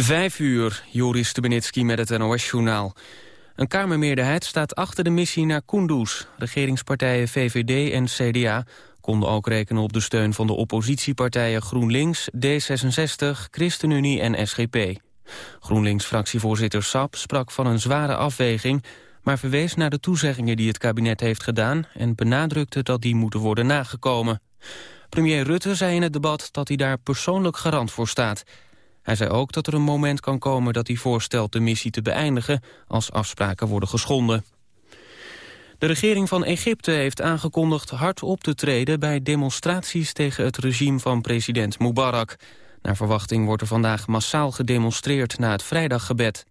Vijf uur, Joris Stubenitski met het NOS-journaal. Een Kamermeerderheid staat achter de missie naar Kunduz. Regeringspartijen VVD en CDA konden ook rekenen op de steun van de oppositiepartijen GroenLinks, D66, ChristenUnie en SGP. GroenLinks-fractievoorzitter Sap sprak van een zware afweging... maar verwees naar de toezeggingen die het kabinet heeft gedaan... en benadrukte dat die moeten worden nagekomen. Premier Rutte zei in het debat dat hij daar persoonlijk garant voor staat... Hij zei ook dat er een moment kan komen dat hij voorstelt de missie te beëindigen als afspraken worden geschonden. De regering van Egypte heeft aangekondigd hard op te treden bij demonstraties tegen het regime van president Mubarak. Naar verwachting wordt er vandaag massaal gedemonstreerd na het vrijdaggebed.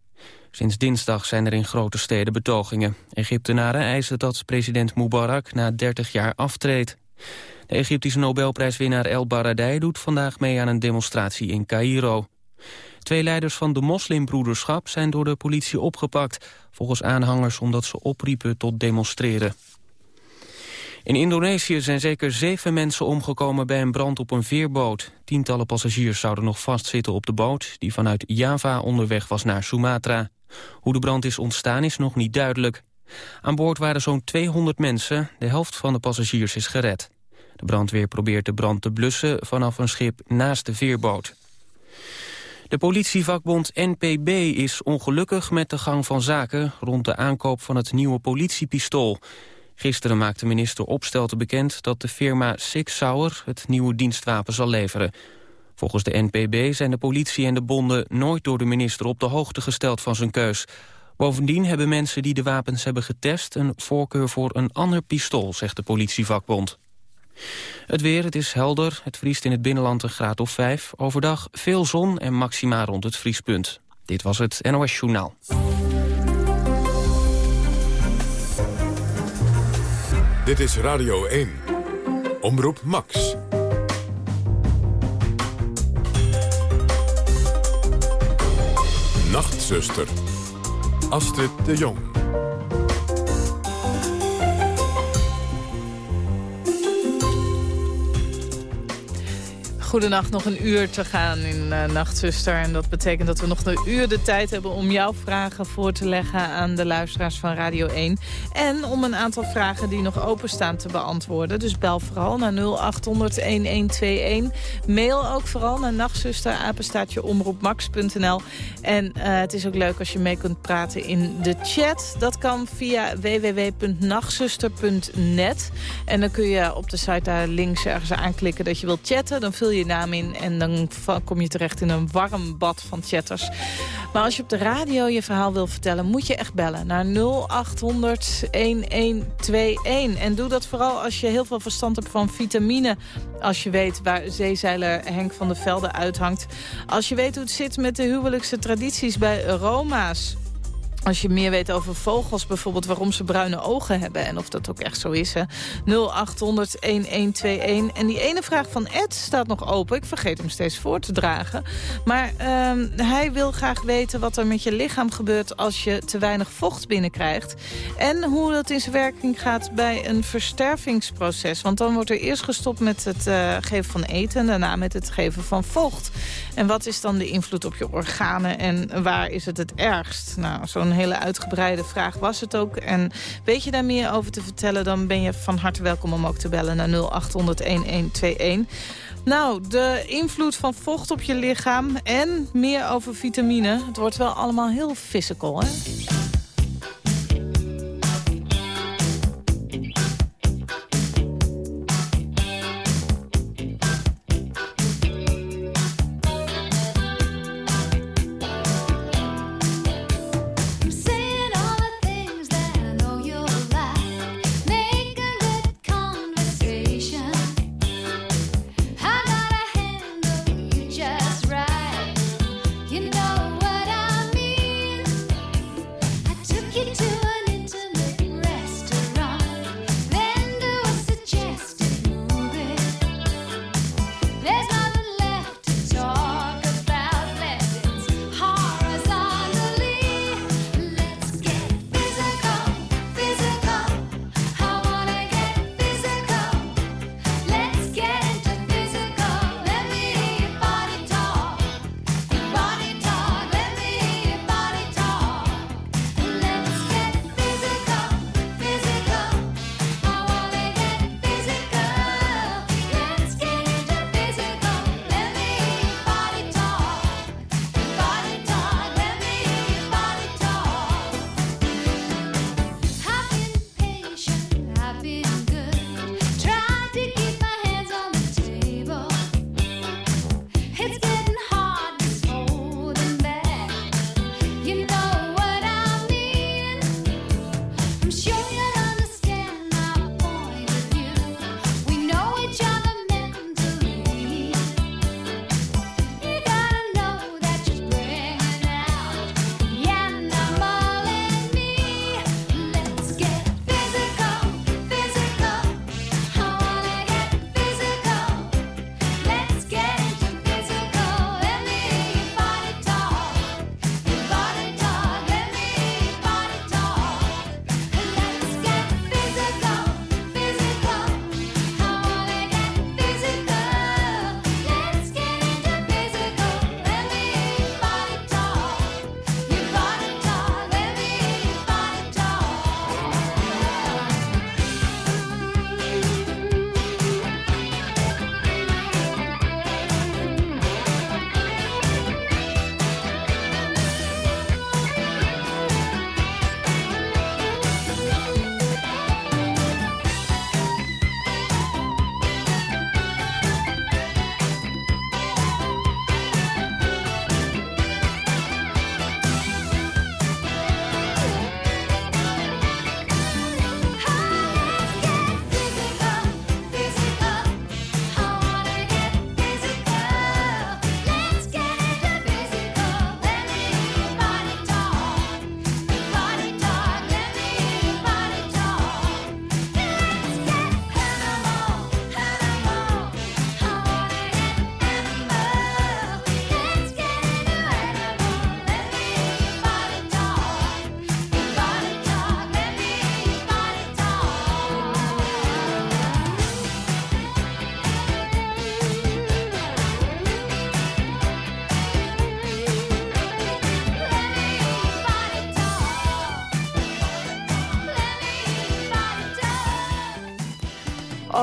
Sinds dinsdag zijn er in grote steden betogingen. Egyptenaren eisen dat president Mubarak na 30 jaar aftreedt. De Egyptische Nobelprijswinnaar El Baradei doet vandaag mee aan een demonstratie in Cairo. Twee leiders van de moslimbroederschap zijn door de politie opgepakt... volgens aanhangers omdat ze opriepen tot demonstreren. In Indonesië zijn zeker zeven mensen omgekomen bij een brand op een veerboot. Tientallen passagiers zouden nog vastzitten op de boot... die vanuit Java onderweg was naar Sumatra. Hoe de brand is ontstaan is nog niet duidelijk. Aan boord waren zo'n 200 mensen. De helft van de passagiers is gered. De brandweer probeert de brand te blussen vanaf een schip naast de veerboot. De politievakbond NPB is ongelukkig met de gang van zaken... rond de aankoop van het nieuwe politiepistool. Gisteren maakte minister Opstelten bekend dat de firma Six Sauer... het nieuwe dienstwapen zal leveren. Volgens de NPB zijn de politie en de bonden nooit door de minister op de hoogte gesteld van zijn keus. Bovendien hebben mensen die de wapens hebben getest... een voorkeur voor een ander pistool, zegt de politievakbond. Het weer, het is helder. Het vriest in het binnenland een graad of 5. Overdag veel zon en maxima rond het vriespunt. Dit was het NOS Journaal. Dit is Radio 1. Omroep Max. Nachtzuster. Astrid de Jong. Goedenacht, nog een uur te gaan in uh, Nachtzuster. En dat betekent dat we nog een uur de tijd hebben om jouw vragen voor te leggen aan de luisteraars van Radio 1. En om een aantal vragen die nog openstaan te beantwoorden. Dus bel vooral naar 0800-1121. Mail ook vooral naar nachtzuster, omroepmax.nl. En uh, het is ook leuk als je mee kunt praten in de chat. Dat kan via www.nachtzuster.net. En dan kun je op de site daar links ergens aanklikken dat je wilt chatten. Dan vul je naam in en dan kom je terecht in een warm bad van chatters. Maar als je op de radio je verhaal wil vertellen, moet je echt bellen naar 0800 1121. En doe dat vooral als je heel veel verstand hebt van vitamine. Als je weet waar zeezeiler Henk van der Velde uithangt. Als je weet hoe het zit met de huwelijkse tradities bij Roma's. Als je meer weet over vogels, bijvoorbeeld waarom ze bruine ogen hebben... en of dat ook echt zo is, 0800-1121. En die ene vraag van Ed staat nog open. Ik vergeet hem steeds voor te dragen. Maar uh, hij wil graag weten wat er met je lichaam gebeurt... als je te weinig vocht binnenkrijgt. En hoe dat in zijn werking gaat bij een verstervingsproces. Want dan wordt er eerst gestopt met het uh, geven van eten... en daarna met het geven van vocht. En wat is dan de invloed op je organen en waar is het het ergst? Nou, zo'n hele uitgebreide vraag was het ook. En weet je daar meer over te vertellen, dan ben je van harte welkom om ook te bellen naar 0800-1121. Nou, de invloed van vocht op je lichaam en meer over vitamine. Het wordt wel allemaal heel physical, hè?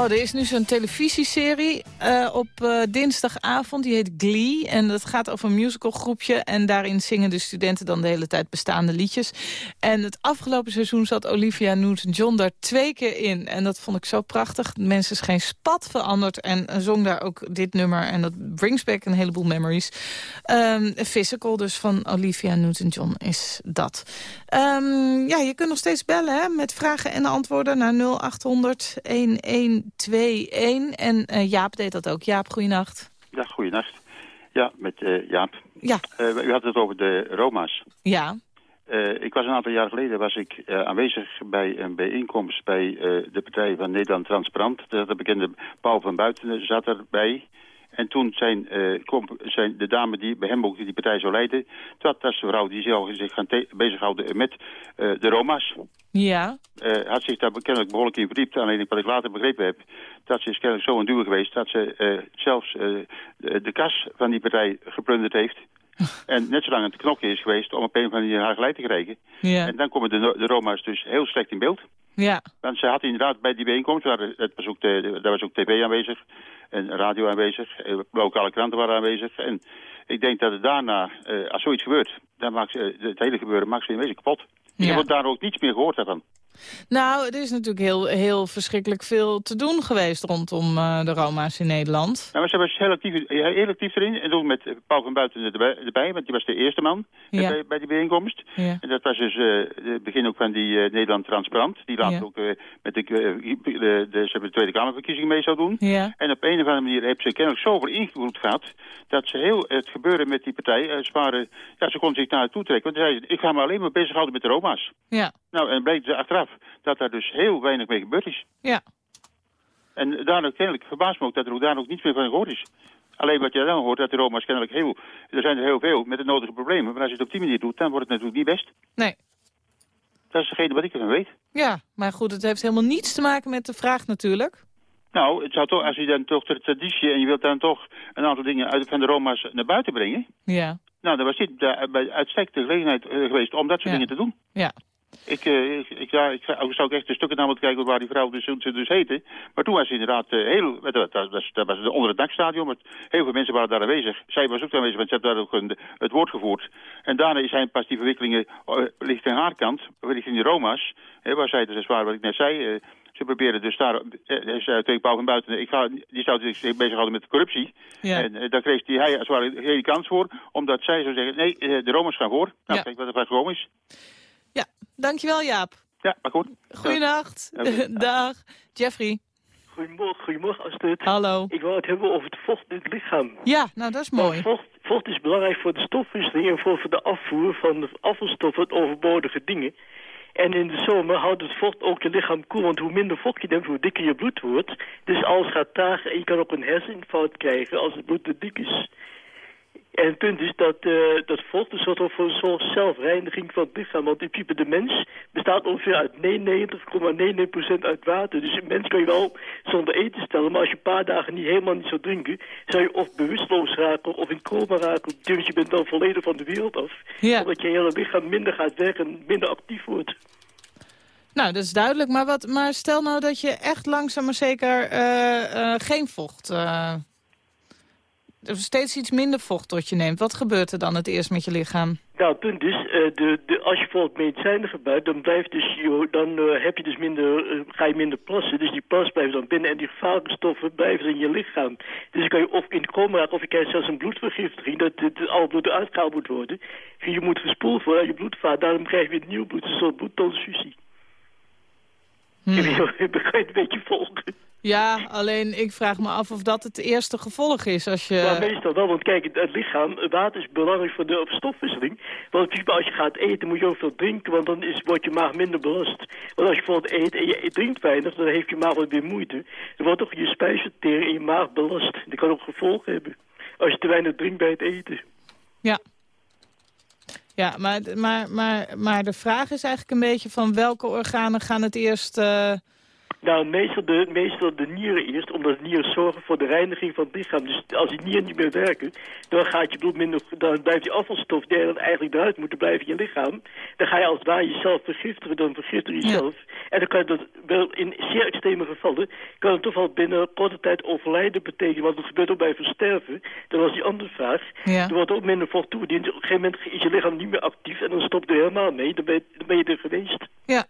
Oh, er is nu zo'n televisieserie uh, op uh, dinsdagavond. Die heet Glee. En dat gaat over een musicalgroepje. En daarin zingen de studenten dan de hele tijd bestaande liedjes. En het afgelopen seizoen zat Olivia Newton-John daar twee keer in. En dat vond ik zo prachtig. Mensen is geen spat veranderd. En zong daar ook dit nummer. En dat brings back een heleboel memories. Um, physical dus van Olivia Newton-John is dat. Um, ja, je kunt nog steeds bellen hè, met vragen en antwoorden naar 0800 1121. En uh, Jaap deed dat ook. Jaap, goeienacht. Ja, goeienacht. Ja, met uh, Jaap. Ja. Uh, u had het over de Roma's. Ja. ik was een aantal jaar geleden was ik aanwezig bij een bijeenkomst bij de Partij van Nederland Transparant. De bekende Paul van Buiten zat erbij. En toen zijn, uh, zijn de dame die bij hem ook die partij zou leiden... dat was de vrouw die zich gaan bezighouden met uh, de Roma's. Ja. Uh, had zich daar kennelijk behoorlijk in verdiept. Alleen wat ik later begrepen heb... dat ze is kennelijk zo een duur geweest... dat ze zelfs de, de kas van die partij geplunderd heeft... en net zo lang het knokje is geweest om op een of andere manier haar gelijk te krijgen. Ja. En dan komen de, de Roma's dus heel slecht in beeld. Ja. Want ze had inderdaad bij die bijeenkomst, waar het was ook de, daar was ook tv aanwezig en radio aanwezig, eh, lokale kranten waren aanwezig. En ik denk dat het daarna, uh, als zoiets gebeurt, dan maakt uh, het hele gebeuren maakt ze in wezen kapot. Ja. Je wordt daar ook niets meer gehoord daarvan. Nou, er is natuurlijk heel, heel verschrikkelijk veel te doen geweest rondom uh, de Roma's in Nederland. Nou, maar ze was heel actief, heel actief erin. En toen met Paul van Buiten erbij, want die was de eerste man ja. bij, bij, die bijeenkomst. Ja. En dat was dus het begin ook van die Nederland Transparant. Die later Ja. ook met de, de, de, de, de Tweede Kamerverkiezing mee zou doen. En op een of andere manier heeft ze kennelijk zoveel invloed gehad... dat ze heel het gebeuren met die partij... Ze, waren, ja, ze kon zich naar toe trekken. Want ze zei, ik ga me alleen maar bezighouden met de Roma's. Ja. Nou, en bleek ze achteraf dat daar dus heel weinig mee gebeurd is. Ja. En daardoor kennelijk verbaast me ook dat er ook daar ook niets meer van gehoord is. Alleen wat je dan hoort, dat de Roma's kennelijk heel... Er zijn er heel veel met de nodige problemen. Maar als je het op die manier doet, dan wordt het natuurlijk niet best. Nee. Dat is degene wat ik ervan weet. Ja, maar goed, het heeft helemaal niets te maken met de vraag natuurlijk. Nou, het zou toch, als je dan toch de traditie en je wilt dan toch een aantal dingen uit van de Roma's naar buiten brengen. Ja. Nou, dan was dit bij uitstekende gelegenheid uh, geweest om dat soort Ja. dingen te doen. Ja. Ik, uh, ik, ik, ja, ik zou ik echt de stukken naar moeten kijken waar die vrouw dus, ze dus heette. Maar toen was ze inderdaad uh, heel... Dat, dat, dat, was- onder het dakstadion. maar Heel veel mensen waren daar aanwezig. Zij was ook aanwezig, want ze heeft daar ook een, het woord gevoerd. En daarna zijn pas die verwikkelingen uh, richting haar kant, richting de Roma's. Hè, waar zij dus waar wat ik net zei... eh, ze proberen dus daar, eh, zei tegen Paul van Buiten, ik ga, die zou zich bezighouden met corruptie. Ja. En eh, daar kreeg die, hij als het ware geen kans voor, omdat zij zou zeggen, nee, eh, de Roma's gaan voor. Nou, Ja. kijk wat er van gekomen is. Ja, dankjewel Jaap. Ja, maar goed. Goeienacht. Dag. Jeffrey, Goedemorgen, goedemorgen Astrid. hallo. Ik wou het hebben over het vocht in het lichaam. Ja, nou dat is mooi. Vocht, vocht is belangrijk voor de stofwisseling en voor, voor de afvoer van de afvalstoffen en overbodige dingen. En in de zomer houdt het vocht ook je lichaam koel, want hoe minder vocht je neemt, hoe dikker je bloed wordt. Dus alles gaat trager en je kan ook een herseninfarct krijgen als het bloed te dik is. En het punt is dat, eh, dat vocht een soort van soort zelfreiniging van het lichaam. Want in principe de mens bestaat ongeveer uit 99,99% uit water. Dus een mens kan je wel zonder eten stellen. Maar als je een paar dagen niet helemaal niet zou drinken... zou je of bewusteloos raken of in coma raken. Dus je bent dan volledig van de wereld af. Ja. Omdat je hele lichaam minder gaat werken en minder actief wordt. Nou, dat is duidelijk. Maar, wat, maar stel nou dat je echt langzaam maar zeker eh, eh, geen vocht... steeds iets minder vocht tot je neemt. Wat gebeurt er dan het eerst met je lichaam? Nou, het punt is, eh, de, de, als je bijvoorbeeld medicijnen gebruikt, dan, blijft dus, dan eh, heb je dus minder, eh, ga je minder plassen. Dus die plas blijft dan binnen en die gevaarlijke stoffen blijven in je lichaam. Dus dan kan je of in coma raken of je krijgt zelfs een bloedvergiftiging, dat het al bloed uitgehaald moet worden. Je moet gespoeld worden je bloedvaart, daarom krijg je weer nieuw bloed, een soort bloedtransfusie. Hmm. Ik begrijp het een beetje volgen. Ja, alleen ik vraag me af of dat het eerste gevolg is als je... Ja, meestal wel, want kijk, het, lichaam, water is belangrijk voor de stofwisseling. Want als je gaat eten moet je ook veel drinken, want dan is, wordt je maag minder belast. Want als je bijvoorbeeld eet en je drinkt weinig, dan heeft je maag wat weer moeite. Dan wordt toch je spijsvertering in je maag belast. Dat kan ook gevolgen hebben. Als je te weinig drinkt bij het eten. Ja. Ja, maar, maar, maar, maar de vraag is eigenlijk een beetje van welke organen gaan het eerst... eh, Nou, meestal de, meestal de nieren eerst, omdat de nieren zorgen voor de reiniging van het lichaam. Dus als die nieren niet meer werken, dan gaat je bloed minder, dan blijft die afvalstof die dan eigenlijk eruit moeten blijven in je lichaam. Dan ga je als het ware jezelf vergiftigen, dan vergiftig je jezelf. En dan kan je dat wel in zeer extreme gevallen, kan het toch wel binnen korte tijd overlijden betekenen. Want het gebeurt ook bij versterven. Dat was die andere vraag. Ja. Er wordt ook minder vocht toegediend. Op een gegeven moment is je lichaam niet meer actief en dan stopt er helemaal mee. Dan ben je, dan ben je er geweest. Ja,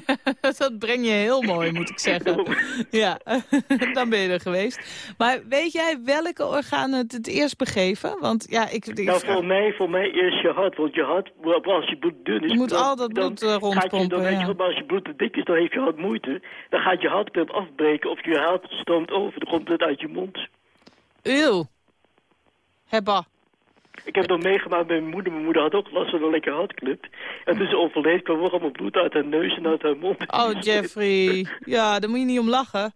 dat breng je heel mooi, moet ik zeggen. Ja, dan ben je er geweest. Maar weet jij welke organen het het eerst begeven? Want ja, ik... ik Nou, voor mij, voor mij eerst je hart. Want je hart, als je bloed dun is... Je moet dan- al dat bloed, eh, je- rondpompen, Dan ja. je, maar als je bloed te dik is, dan heeft je hart moeite. Dan gaat je hartpump afbreken of je hart stroomt over. Dan komt het uit je mond. Eeuw. Hebba. Ik heb dat meegemaakt bij mijn moeder. Mijn moeder had ook last van een lekker hartklep. En toen ze overleed, kwam er allemaal bloed uit haar neus en uit haar mond. Oh, Jeffrey. Ja, daar moet je niet om lachen.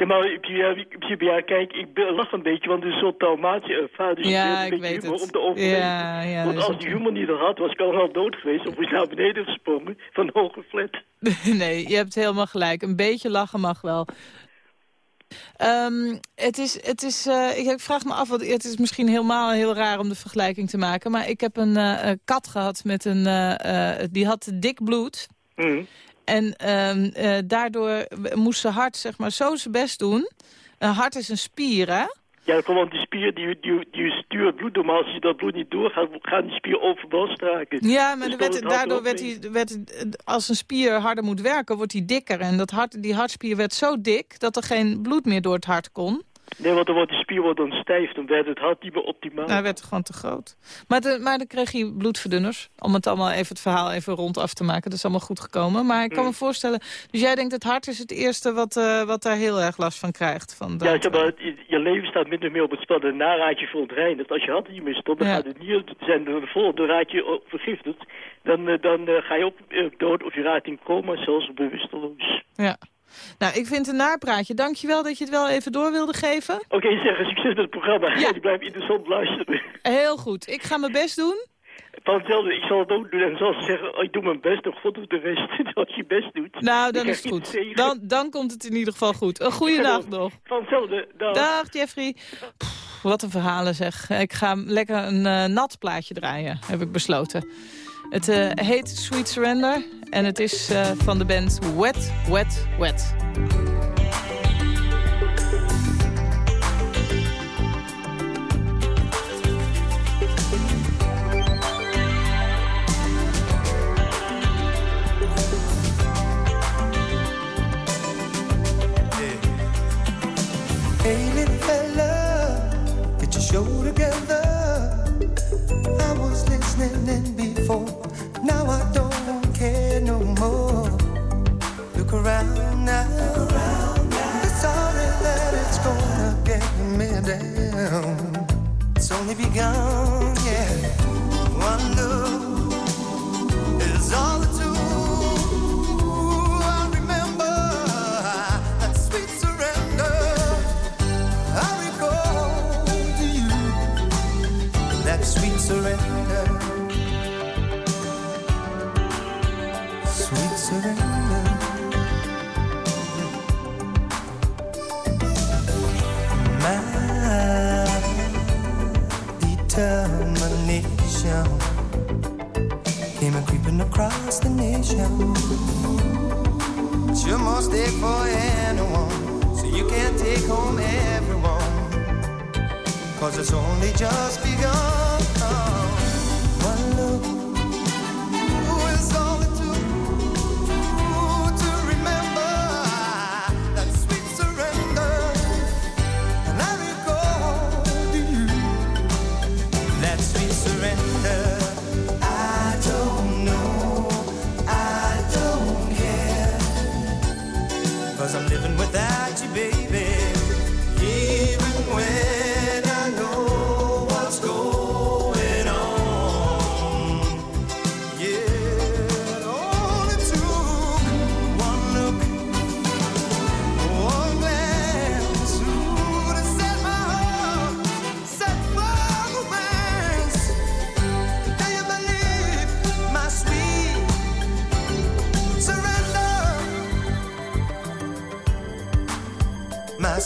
Ja, maar principe, ja, kijk, ik lach een beetje, want het is zo'n traumatische ervaring. Dus Ja, ik weet humor het. Om te overleven. Ja, ja, want is als die humor niet er had, was ik al dood geweest. Of was ik naar beneden gesprongen van hoge flat. nee, je hebt helemaal gelijk. Een beetje lachen mag wel. Ehm, het is, het is, eh, ik, vraag me af, want het is misschien helemaal heel raar om de vergelijking te maken. Maar ik heb een eh, kat gehad met een, eh, die had dik bloed. Hm. En ehm, eh, daardoor moest zijn hart zeg maar, zo zijn best doen. Een hart is een spier, hè? Ja, want die spier die, die, die stuurt bloed door, maar als je dat bloed niet doorgaat, gaan die spier overbelast raken. Ja, maar Dus er werd, daardoor werd hij, werd, als een spier harder moet werken, wordt hij dikker. En dat hart, die hartspier werd zo dik dat er geen bloed meer door het hart kon. Nee, want dan wordt die spier wordt dan stijf, dan werd het hart niet meer optimaal. Nou, hij werd gewoon te groot. Maar, de, maar dan kreeg hij bloedverdunners. Om het allemaal even het verhaal even rond af te maken. Dat is allemaal goed gekomen. Maar ik kan Mm. me voorstellen... Dus jij denkt het hart is het eerste wat, eh, wat daar heel erg last van krijgt. Van Ja, dat, zeg maar, je, je leven staat minder meer op het spel. Daarna raak je verontreinigd. Als je hart niet meer stopt, dan Ja. gaat het nieren zijn er vol. Dan raak je vergiftigd. Dan, eh, dan eh, ga je ook eh, dood of je raakt in coma, zelfs bewusteloos. Ja. Nou, ik vind het een naarpraatje. Dankjewel dat je het wel even door wilde geven. Oké, zeg, succes met het programma. Ja. Ik blijf interessant luisteren. Heel goed. Ik ga mijn best doen. Van hetzelfde, ik zal het ook doen. En zal ze zeggen, oh, ik doe mijn best en God doet de rest. Als je je best doet. Nou, dan is het goed. Dan, dan komt het in ieder geval goed. Een goede dag nog. Van hetzelfde. Dag. Dag Jeffrey. Pff, wat een verhalen zeg. Ik ga lekker een eh, nat plaatje draaien, heb ik besloten. Het eh, heet Sweet Surrender en het is eh, van de band Wet, Wet, Wet. Down. It's only begun, yeah. One look is all across the nation. Sure must take for anyone, so you can't take home everyone. Cause it's only just begun. Living without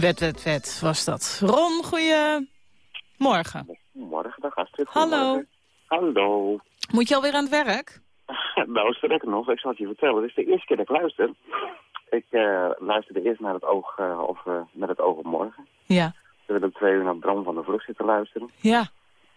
Wet, wet, wet was dat. Ron, goeiemorgen. Morgen, dag Astrid. Hallo. Hallo. Moet je alweer aan het werk? nou, sterker nog, ik zal het je vertellen. Het is de eerste keer dat ik luister. Ik eh, luisterde eerst naar het oog, eh, of eh, met het oog op morgen. Ja. Toen heb ik twee uur naar Bram van der Vlucht zitten luisteren. Ja.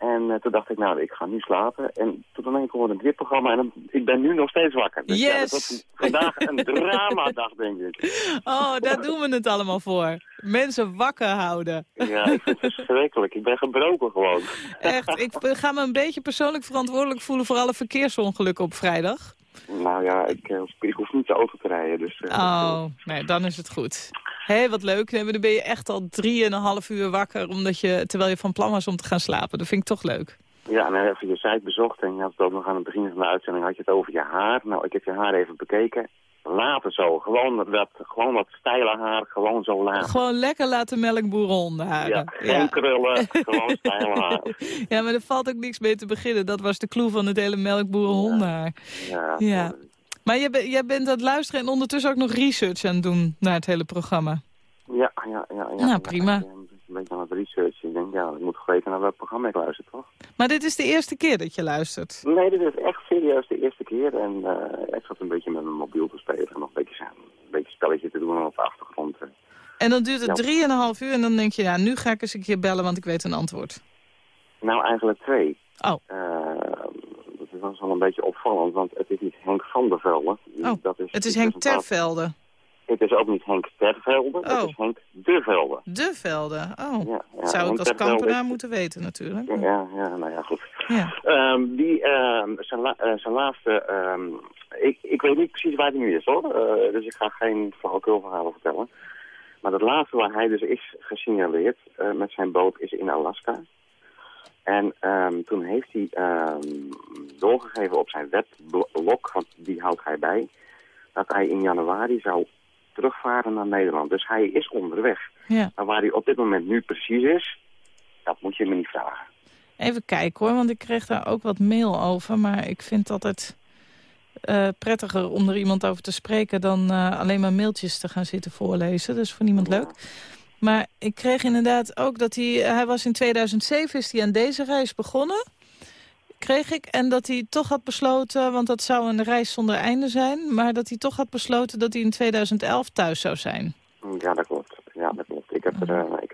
En eh, toen dacht ik, nou, ik ga nu slapen. En toen ineens hoorde ik dit programma en dan- ik ben nu nog steeds wakker. Dus ja, Yes. dat was vandaag een dramadag, denk ik. Oh, daar doen we het allemaal voor. Mensen wakker houden. Ja, ik vind het verschrikkelijk. Ik ben gebroken gewoon. Echt, ik ga me een beetje persoonlijk verantwoordelijk voelen voor alle verkeersongelukken op vrijdag. Nou ja, ik, eh, ik hoef niet de auto te rijden, dus... eh, Oh, nee, dan is het goed. Hé, hey, wat leuk. Nee, dan ben je echt al drieënhalf uur wakker... Omdat je, terwijl je van plan was om te gaan slapen. Dat vind ik toch leuk. Ja, en dan even je site bezocht en je had het ook nog aan het begin van de uitzending had je het over je haar. Nou, ik heb je haar even bekeken. Later zo, gewoon dat, gewoon wat steile haar, gewoon zo laag. Gewoon lekker laten melkboeren onderharen. Ja, geen krullen, gewoon steile haar. Ja, maar er valt ook niks mee te beginnen. Dat was de clue van het hele melkboeren hondenhaar. Ja, Ja. Maar jij, ben- jij bent aan het luisteren en ondertussen ook nog research aan het doen naar het hele programma. ja, ja, ja. ja Nou, ja, prima. ik ben Een beetje aan het researchen. Ik denk, ja, ik moet weten naar welk programma ik luister, toch? Maar dit is de eerste keer dat je luistert. Nee, dit is echt serieus de eerste keer. En eh, ik zat een beetje met mijn mobiel te spelen en nog een beetje, een beetje spelletje te doen op de achtergrond. En dan duurt het Ja. drieënhalf uur en dan denk je... ja, nu ga ik eens een keer bellen, want ik weet een antwoord. Nou, eigenlijk twee. Oh. Eh, dat was wel een beetje opvallend, want het is niet Henk van der Velde. Oh, dat is, Het is Henk. Tervelde. Het is ook niet Henk Tervelde, Oh. het is Henk De Velde. De Velde. Oh, Ja, ja, zou ik als kampenaar is- moeten weten natuurlijk. Ja, ja, nou ja, goed. Ja. Ehm, die, ehm, zijn, la- eh, zijn laatste... ehm, ik, ik weet niet precies waar hij nu is, hoor. Eh, dus ik ga geen flauwekulverhalen vertellen. Maar het laatste waar hij dus is gesignaleerd eh, met zijn boot is in Alaska. En toen heeft hij doorgegeven op zijn weblog, want die houdt hij bij, dat hij in januari zou terugvaren naar Nederland. Dus hij is onderweg. Ja. Maar waar hij op dit moment nu precies is, dat moet je me niet vragen. Even kijken hoor, want ik kreeg daar ook wat mail over. Maar ik vind het altijd eh, prettiger om er iemand over te spreken... dan eh, alleen maar mailtjes te gaan zitten voorlezen. Dat is voor niemand leuk. Maar ik kreeg inderdaad ook dat hij... Hij was in 2007 is hij aan deze reis begonnen. Kreeg ik. En dat hij toch had besloten, want dat zou een reis zonder einde zijn... maar dat hij toch had besloten dat hij in 2011 thuis zou zijn. Ja, dat klopt. Ja, dat klopt. Ik heb er, eh, ik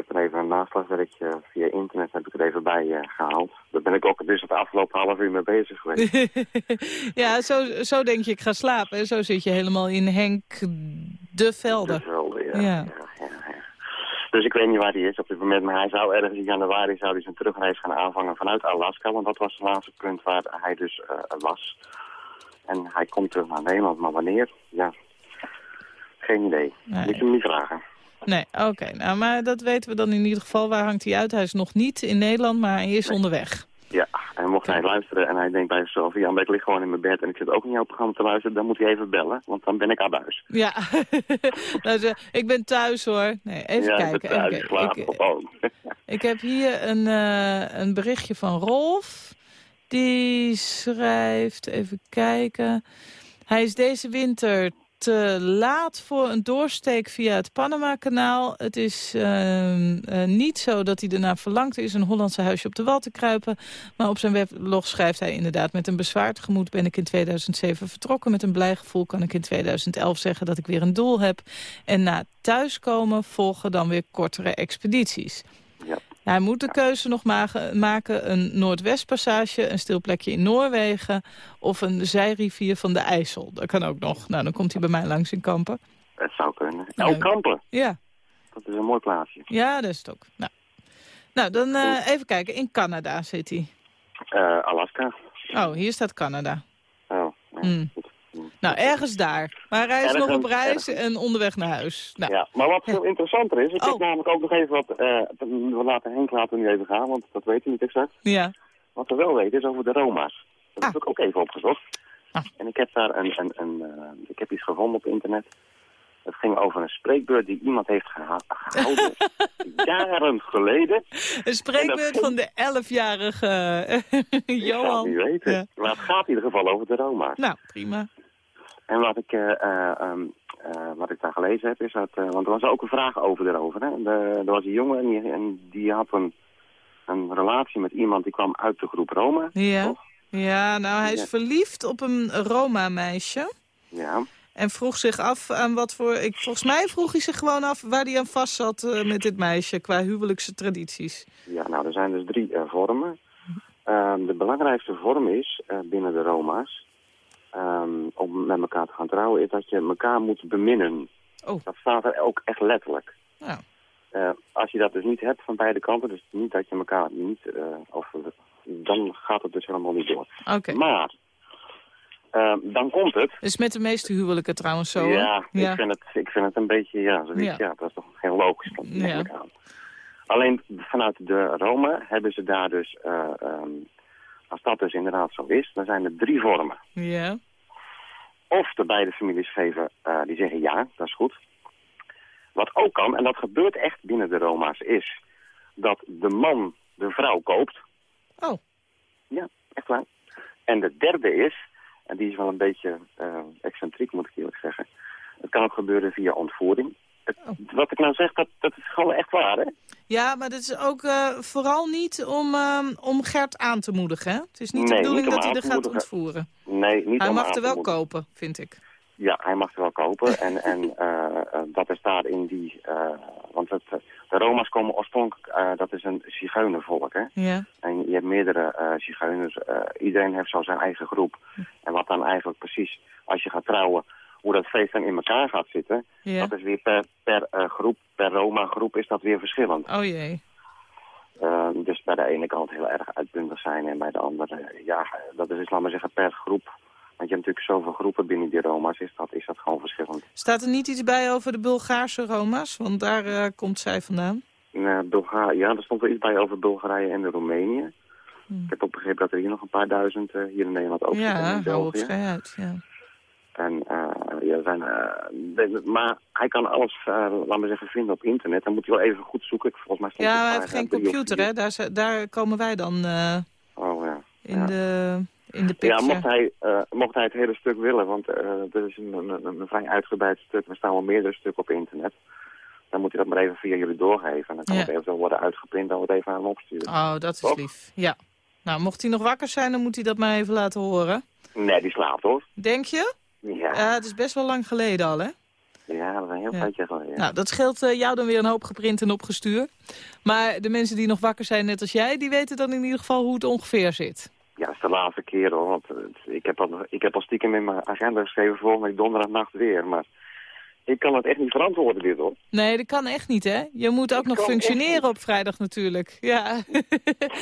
naslagwerkje via internet heb ik er even bij eh, gehaald. Daar ben ik ook dus het afgelopen half uur mee bezig geweest. ja, zo, zo denk je, ik ga slapen. En zo zit je helemaal in Henk de Velde. Dus wel, ja. Ja. ja. ja, ja. Dus ik weet niet waar hij is op dit moment. Maar hij zou ergens in januari zou hij zijn terugreis gaan aanvangen vanuit Alaska. Want dat was het laatste punt waar hij dus eh, was. En hij komt terug naar Nederland. Maar wanneer? Ja, geen idee. Nee. Moet je hem niet vragen. Nee, oké. Nou, maar dat weten we dan in ieder geval. Waar hangt hij uit? Hij is nog niet in Nederland, maar hij is onderweg. Ja, en mocht hij luisteren en hij denkt bij zichzelf... ja, maar ik lig gewoon in mijn bed en ik zit ook in jouw programma te luisteren... dan moet hij even bellen, want dan ben ik aan huis. Ja, nou, ik ben thuis hoor. Nee, even ja, kijken. ik thuis, slaap ik heb hier een, eh, een berichtje van Rolf. Die schrijft, even kijken. Hij is deze winter te laat voor een doorsteek via het Panama-kanaal. Het is ehm, eh, niet zo dat hij ernaar verlangt is een Hollandse huisje op de wal te kruipen. Maar op zijn weblog schrijft hij inderdaad... met een bezwaard gemoed ben ik in 2007 vertrokken. Met een blij gevoel kan ik in 2011 zeggen dat ik weer een doel heb. En na thuiskomen volgen dan weer kortere expedities. Hij moet de keuze nog maken, een Noordwestpassage, een stil plekje in Noorwegen... of een zijrivier van de IJssel. Dat kan ook nog. Nou, dan komt hij bij mij langs in Kampen. Het zou kunnen. Nou, oh, Kampen. Ja, Dat is een mooi plaatsje. ja dat is het ook. Nou, nou dan eh, even kijken. In Canada zit hij. Eh, Alaska. Oh, hier staat Canada. Oh, ja, Hmm. Nou, ergens daar. Maar hij is nog op reis ergens. en onderweg naar huis. Nou, Ja, maar wat veel interessanter is, ik Oh. heb namelijk ook nog even wat, eh, we laten Henk laten nu even gaan, want dat weet hij niet exact. ja. Wat we wel weten is over de Roma's. Dat Ah. heb ik ook even opgezocht. Ah. En ik heb daar een, een, een eh, ik heb iets gevonden op internet. Het ging over een spreekbeurt die iemand heeft geha- gehouden jaren geleden. Een spreekbeurt van de 11-jarige Ik zou het Johan. niet weten. Ja. Maar het gaat in ieder geval over de Roma's. Nou, prima. En wat ik, eh, eh, ehm, eh, wat ik daar gelezen heb is dat... want er was ook een vraag over erover. Hè? De, er was een jongen en die, en die had een, een relatie met iemand die kwam uit de groep Roma. Ja. Ja, nou, hij is Ja. verliefd op een Roma-meisje. Ja. En vroeg zich af aan wat voor... Ik, volgens mij vroeg hij zich gewoon af waar hij aan vast zat met dit meisje... qua huwelijkse tradities. Ja, nou, er zijn dus drie vormen. Ehm, de belangrijkste vorm is binnen de Roma's, ehm, om met elkaar te gaan trouwen, is dat je elkaar moet beminnen. Oh. Dat staat er ook echt letterlijk. Nou, Eh, als je dat dus niet hebt van beide kanten, dus niet dat je elkaar niet, eh, of, dan gaat het dus helemaal niet door. oké. Maar, ehm, dan komt het. Is met de meeste huwelijken trouwens zo, ja, Ja. Ik, vind het, ik vind het een beetje, ja, zoiets, Ja. ja. dat is toch heel logisch. Ja. aan. Alleen vanuit de Rome hebben ze daar dus, eh, ehm, als dat dus inderdaad zo is, dan zijn er drie vormen. Ja. Of de beide families geven, eh, die zeggen ja, dat is goed. Wat ook kan, en dat gebeurt echt binnen de Roma's, is dat de man de vrouw koopt. Oh, Ja, echt waar. En de derde is, en die is wel een beetje eh, excentriek moet ik eerlijk zeggen. Het kan ook gebeuren via ontvoering. Het- Oh. Wat ik nou zeg, dat, dat is gewoon echt waar, hè? Ja, maar dat is ook eh, vooral niet om, ehm, om Gert aan te moedigen, hè? Het is niet de bedoeling niet dat hij er gaat ontvoeren. Nee, niet Hij mag er wel kopen, vind ik. Ja, hij mag er wel kopen. En, en eh, eh, dat is daar in die... want het, de Roma's komen oorspronkelijk... dat is een zigeunervolk, hè? Ja. En je hebt meerdere zigeuners. iedereen heeft zo zijn eigen groep. En wat dan eigenlijk precies, als je gaat trouwen... hoe dat feest dan in elkaar gaat zitten... Ja. dat is weer per, per eh, groep, per Roma-groep is dat weer verschillend. Oh jee. Eh, dus bij de ene kant heel erg uitbundig zijn... en bij de andere, ja, dat is, laat maar zeggen, per groep... Want je hebt natuurlijk zoveel groepen binnen die Roma's, is dat, is dat gewoon verschillend. Staat er niet iets bij over de Bulgaarse Roma's? Want daar eh, komt zij vandaan. Uh, Bulga ja, er stond wel iets bij over Bulgarije en de Roemenië. Hmm. Ik heb ook begrepen dat er hier nog een paar duizend hier in Nederland ook zitten. Ja, hou op uit. Ja. En, ja, zijn, uh, maar hij kan alles, uh, laat maar zeggen, vinden op internet. Dan moet hij wel even goed zoeken. Volgens mij ja, hij heeft geen computer, hè? Daar, daar komen wij dan uh, oh, ja. in, ja. De, in de picture. Ja, mocht hij, mocht hij het hele stuk willen, want er is een, een, een, vrij uitgebreid stuk. Er staan wel meerdere stukken op internet. Dan moet hij dat maar even via jullie doorgeven. En dan kan ja. het eventueel worden uitgeprint en we het even aan hem opsturen. Oh, dat is Toch? lief. Ja. Nou, mocht hij nog wakker zijn, dan moet hij dat maar even laten horen. Nee, die slaapt hoor. Denk je? Ja. Ja, het is best wel lang geleden al, hè? Ja, dat is een heel Ja. tijdje geleden. Nou, dat scheelt uh, jou dan weer een hoop geprint en opgestuurd. Maar de mensen die nog wakker zijn, net als jij, die weten dan in ieder geval hoe het ongeveer zit. Ja, dat is de laatste keer hoor. Want uh, ik, heb al, ik heb al stiekem in mijn agenda geschreven volgende week donderdagnacht weer. Maar Ik kan het echt niet verantwoorden dit hoor. Nee, dat kan echt niet, hè? Je moet ook nog functioneren op vrijdag natuurlijk. Ja.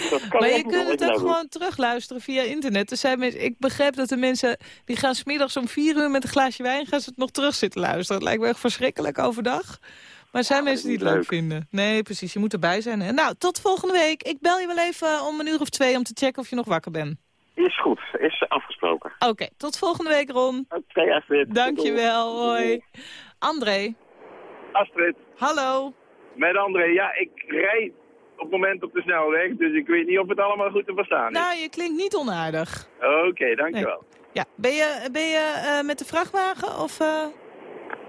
Dat kan maar je kunt het ook nou gewoon terugluisteren via internet. Er zijn mensen, ik begrijp dat de mensen, die gaan smiddags om vier uur met een glaasje wijn... gaan ze het nog terug zitten luisteren. Het lijkt me echt verschrikkelijk overdag. Maar er zijn dat mensen die het leuk niet vinden. Nee, precies. Je moet erbij zijn. Hè? Nou, tot volgende week. Ik bel je wel even om een uur of twee om te checken of je nog wakker bent. Is goed, is afgesproken. Oké, tot volgende week, Ron. Oké, Astrid. Dankjewel. Hoi. André, Astrid, hallo. met André. Ja, ik rij op het moment op de snelweg, dus ik weet niet of het allemaal goed te verstaan is. Nou, je klinkt niet onaardig. Oké, dankjewel. Ja, ben je, ben je eh, met de vrachtwagen of... eh?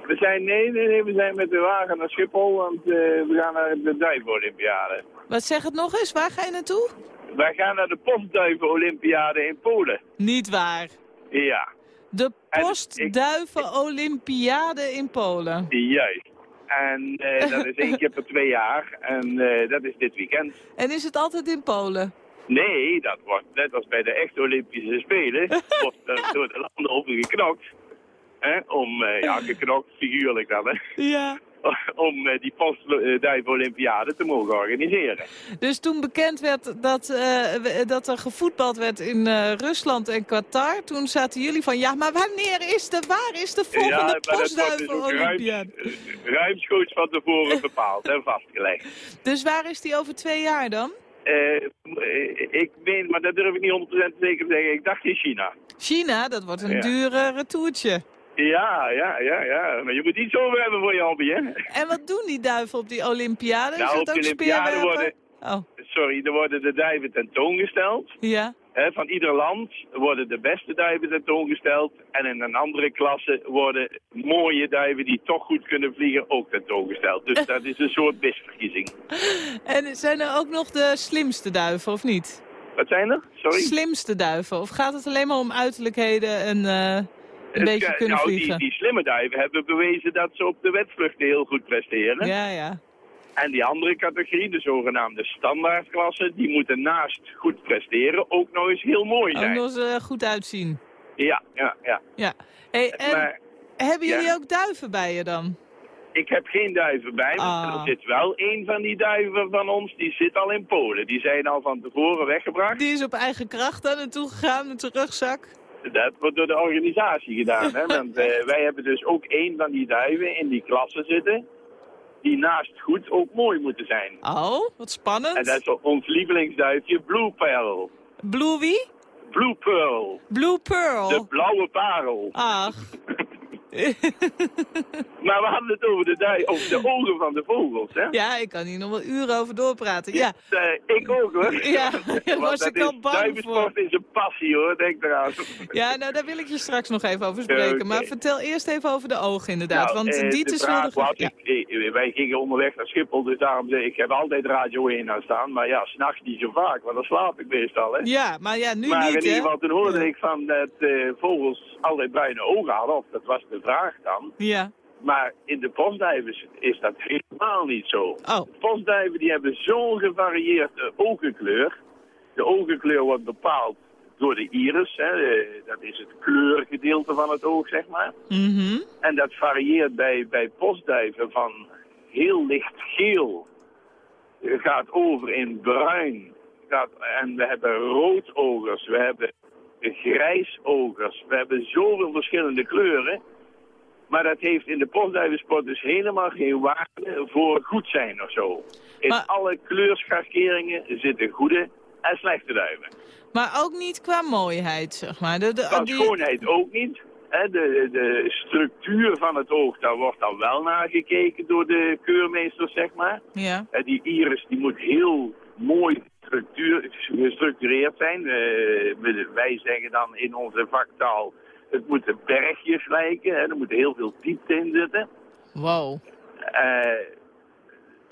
We zijn, nee, nee, nee, we zijn met de wagen naar Schiphol, want eh, we gaan naar de Duiven-Olympiade. Wat zeg het nog eens? Waar ga je naartoe? Wij gaan naar de Postduiven-Olympiade in Polen. Niet waar. Ja, De En Postduiven-Olympiade in Polen. juist. En eh, dat is één keer per twee jaar en eh, dat is dit weekend. En is het altijd in Polen? Nee, dat wordt net als bij de echte Olympische Spelen, wordt er door de landen over geknokt. Hè, om, eh, ja, geknokt figuurlijk dan, hè. Ja. om eh, die postduiven-olympiade te mogen organiseren. Dus toen bekend werd dat, eh, dat er gevoetbald werd in eh, Rusland en Qatar... toen zaten jullie van, ja, maar wanneer is de, waar is de volgende dat wordt dus ruim, ruimschoots van tevoren bepaald en vastgelegd. Dus waar is die over twee jaar dan? Ik meen, maar dat durf ik niet 100% zeker te zeggen, ik dacht in China. China, dat wordt een Ja. dure retourtje. Ja, ja, ja, ja. Maar je moet iets over hebben voor je hobby, hè? En wat doen die duiven op die Olympiade? Nou, op de Olympiade worden- Oh, Sorry, er worden de duiven tentoongesteld. ja. Van ieder land worden de beste duiven tentoongesteld. En in een andere klasse worden mooie duiven die toch goed kunnen vliegen ook tentoongesteld. Dus dat is een soort bisverkiezing. En zijn er ook nog de slimste duiven, of niet? Wat zijn er? Sorry? Slimste duiven? Of gaat het alleen maar om uiterlijkheden en eh, een Het- beetje eh, kunnen nou, vliegen? Die, die slimme duiven hebben bewezen dat ze op de wedvluchten heel goed presteren. Ja, ja. En die andere categorie, de zogenaamde standaardklasse, die moeten naast goed presteren ook nog eens heel mooi Ook zijn. nog eens eh, goed uitzien. Ja, ja, ja. Ja. Hey, en Maar hebben jullie ja. ook duiven bij je dan? ik heb geen duiven bij me. Ah. Er zit wel een van die duiven van ons, die zit al in Polen. Die zijn al van tevoren weggebracht. Die is op eigen kracht daar naartoe gegaan met zijn rugzak. Dat wordt door de organisatie gedaan. Hè? Want eh, wij hebben dus ook één van die duiven in die klasse zitten. Die naast goed ook mooi moeten zijn. Oh, wat spannend. En dat is ons lievelingsduifje Blue Pearl. Blue wie? Blue Pearl. Blue Pearl. De blauwe parel. Ach. Maar we hadden het over de, over de ogen van de vogels, hè? Ja, ik kan hier nog wel uren over doorpraten. Ja, Eh, ik ook, hoor. Ja, daar was ik al bang Duivensport is een passie, hoor. Denk eraan. ja nou, daar wil ik je straks nog even over spreken. Maar vertel eerst even over de ogen inderdaad. Nou, want wel de... was, Ja. eh, wij gingen onderweg naar Schiphol, dus daarom zei ik, heb altijd Radio 1 aan staan. Maar ja, s'nachts niet zo vaak, want dan slaap ik meestal, hè. ja, maar ja, nu maar niet, in ieder geval, toen hoorde Ja. ik van dat vogels altijd bruine ogen hadden, of dat was de vraag dan. Ja. Maar in de postduiven is- dat helemaal niet zo. Oh, Postduiven die hebben zo'n gevarieerde ogenkleur. De ogenkleur wordt bepaald door de iris. Hè. Dat is het kleurgedeelte van het oog, zeg maar. mhm. En dat varieert bij, bij postduiven van heel licht geel. Gaat over in bruin. Gaat, en we hebben roodogers. We hebben grijsogers. We hebben zoveel verschillende kleuren. Maar dat heeft in de postduivensport dus helemaal geen waarde voor goed zijn of zo. In Maar- alle kleurschakeringen zitten goede en slechte duiven. Maar ook niet qua mooiheid, zeg maar. De, de, die- schoonheid ook niet. Hè, de, de structuur van het oog, daar wordt dan wel naar gekeken door de keurmeesters, zeg maar. Ja. Die iris die moet heel mooi structuur, gestructureerd zijn. Eh, wij zeggen dan in onze vaktaal, het moeten bergjes lijken. Hè, er moet heel veel diepte in zitten. Wow. Eh,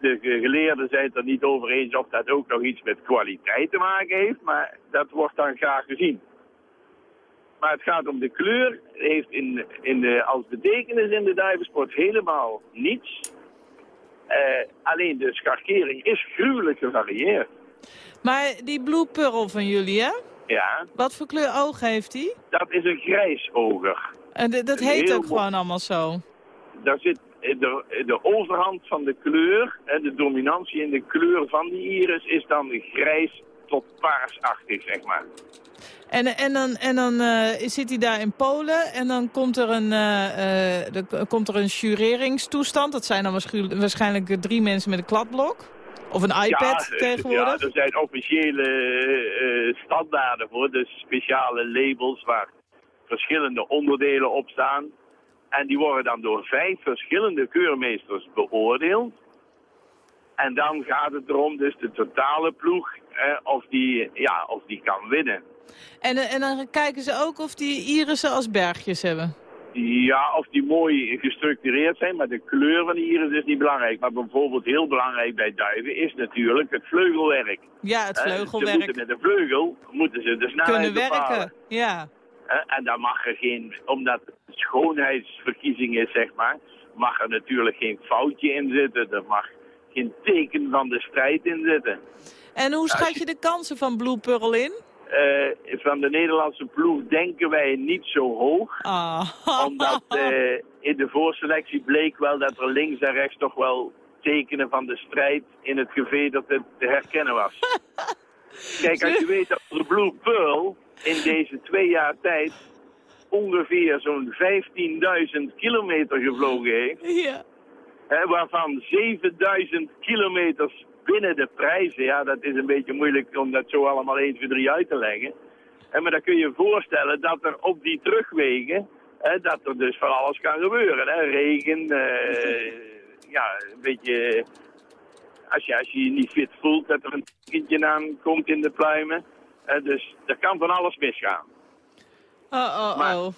de ge- geleerden zijn het er niet over eens of dat ook nog iets met kwaliteit te maken heeft, maar dat wordt dan graag gezien. Maar het gaat om de kleur, heeft in, in de, als betekenis in de duivensport helemaal niets. Eh, alleen de schakering is gruwelijk gevarieerd. Maar die Blue Pearl van jullie, hè? Ja, Wat voor kleur oog heeft die? dat is een grijsoger. En d- dat heet ook gewoon allemaal zo. daar zit de, de overhand van de kleur, de dominantie in de kleur van die iris is dan grijs tot paarsachtig, zeg maar. En, en dan, en dan eh, zit hij daar in Polen en dan komt er een, eh, eh, komt er een jureringstoestand. Dat zijn dan waarschijnlijk drie mensen met een kladblok. Of een iPad ja, tegenwoordig. Ja, er zijn officiële eh, standaarden voor, dus speciale labels waar verschillende onderdelen op staan. En die worden dan door vijf verschillende keurmeesters beoordeeld. En dan gaat het erom, dus de totale ploeg, eh, of, die, ja, of die kan winnen. En, en dan kijken ze ook of die irissen als bergjes hebben. Ja, of die mooi gestructureerd zijn, maar de kleur van de iris is niet belangrijk. Maar bijvoorbeeld heel belangrijk bij duiven is natuurlijk het vleugelwerk. Ja, het Hè, Ze vleugelwerk moeten met de vleugel moeten ze de snelheid kunnen bepalen. werken. Ja. En daar mag er geen, omdat het schoonheidsverkiezing is, zeg maar, mag er natuurlijk geen foutje in zitten. Er mag geen teken van de strijd in zitten. En hoe schat je de kansen van Blue Pearl in? Eh, van de Nederlandse ploeg denken wij niet zo hoog. Ah. Omdat eh, in de voorselectie bleek wel dat er links en rechts toch wel tekenen van de strijd in het gevederte te herkennen was. Kijk, als je weet dat de Blue Pearl in deze twee jaar tijd ongeveer zo'n 15.000 kilometer gevlogen heeft, ja. hè, waarvan 7000 kilometers binnen de prijzen, ja, dat is een beetje moeilijk om dat zo allemaal 1, 2, 3 uit te leggen. En maar dan kun je je voorstellen dat er op die terugwegen, hè, dat er dus van alles kan gebeuren. Hè. Regen, eh, ja, een beetje, als je, als je je niet fit voelt, dat er een kindje aan komt in de pluimen. Hè, dus er kan van alles misgaan. Oh, oh, Maar- oh.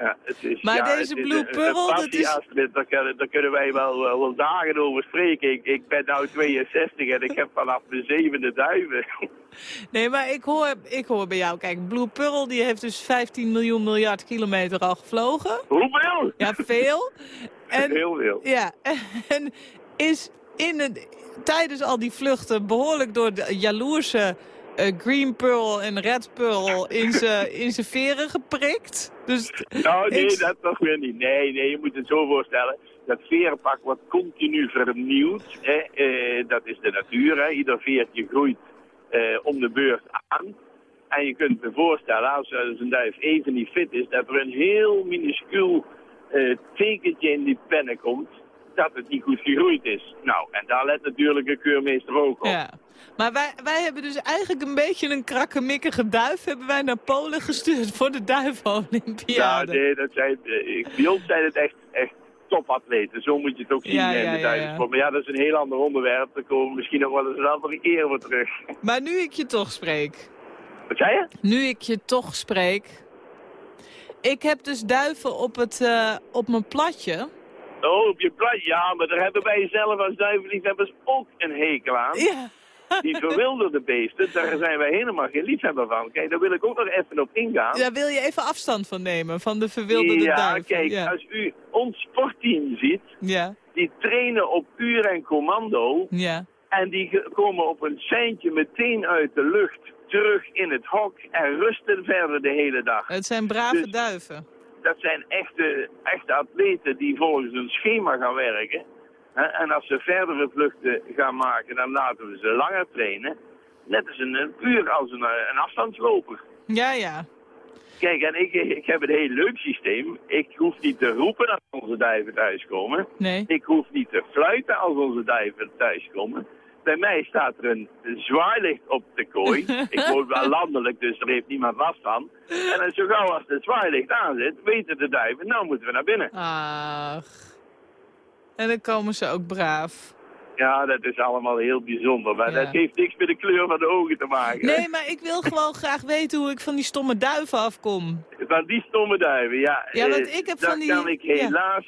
Ja, het is, Maar ja, deze Blue Pearl, dat is- daar, kunnen, daar kunnen wij wel, wel, wel dagen over spreken. Ik, ik ben nu 62 en ik heb vanaf de zevende duiven. Nee, maar ik hoor, ik hoor bij jou. Kijk, Blue Pearl die heeft dus 15 miljoen miljard kilometer al gevlogen. Hoeveel? Ja, veel. En, Heel veel. Ja, en is in het, tijdens al die vluchten behoorlijk door de jaloerse eh, Green Pearl en Red Pearl in zijn veren geprikt. Dus Nou, nee, dat toch weer niet. Nee, nee, je moet het zo voorstellen. Dat verenpak wordt continu vernieuwd. Hè. Eh, dat is de natuur. Hè. Ieder veertje groeit eh, om de beurt aan. En je kunt je voorstellen, als, een duif even niet fit is, dat er een heel minuscuul eh, tekentje in die pennen komt dat het niet goed gegroeid is. Nou, en daar let natuurlijk een keurmeester ook op. Ja. Maar wij, wij hebben dus eigenlijk een beetje een krakkemikkige duif... hebben wij naar Polen gestuurd voor de Ja, duivenolympiade. nee, dat zijn, eh, bij ons zijn het echt, echt topatleten. Zo moet je het ook zien Ja, in ja, de ja, duivensport. Maar ja, dat is een heel ander onderwerp. Daar komen we misschien nog wel eens een andere keer voor terug. Maar nu ik je toch spreek... Wat zei je? Nu ik je toch spreek... Ik heb dus duiven op, het, eh, op mijn platje. Oh, op je plat. Ja, maar daar hebben wij zelf als duivenliefhebbers ook een hekel aan. Ja. Die verwilderde beesten, daar zijn wij helemaal geen liefhebber van. Kijk, daar wil ik ook nog even op ingaan. Daar wil je even afstand van nemen, van de verwilderde ja, duiven. kijk, ja. als u ons sportteam ziet, Ja, die trainen op uur en commando. ja. En die komen op een seintje meteen uit de lucht terug in het hok en rusten verder de hele dag. Het zijn brave Dus- duiven. Dat zijn echte, echte atleten die volgens een schema gaan werken. En als ze verdere vluchten gaan maken, dan laten we ze langer trainen. Net als een, puur als een, eh, een afstandsloper. Ja, ja. Kijk, en ik, ik heb een heel leuk systeem. Ik hoef niet te roepen als onze duiven thuiskomen. Nee. Ik hoef niet te fluiten als onze duiven thuiskomen. Bij mij staat er een zwaailicht op de kooi. ik woon wel landelijk, dus er heeft niemand last van. En zo gauw als het zwaailicht aan zit, weten de duiven, nou moeten we naar binnen. Ach. En dan komen ze ook braaf. Ja, dat is allemaal heel bijzonder. Maar Ja. dat heeft niks met de kleur van de ogen te maken. Nee, maar ik wil gewoon graag weten hoe ik van die stomme duiven afkom. Van die stomme duiven, ja. Ja, want eh, ik heb daar van die- kan ik helaas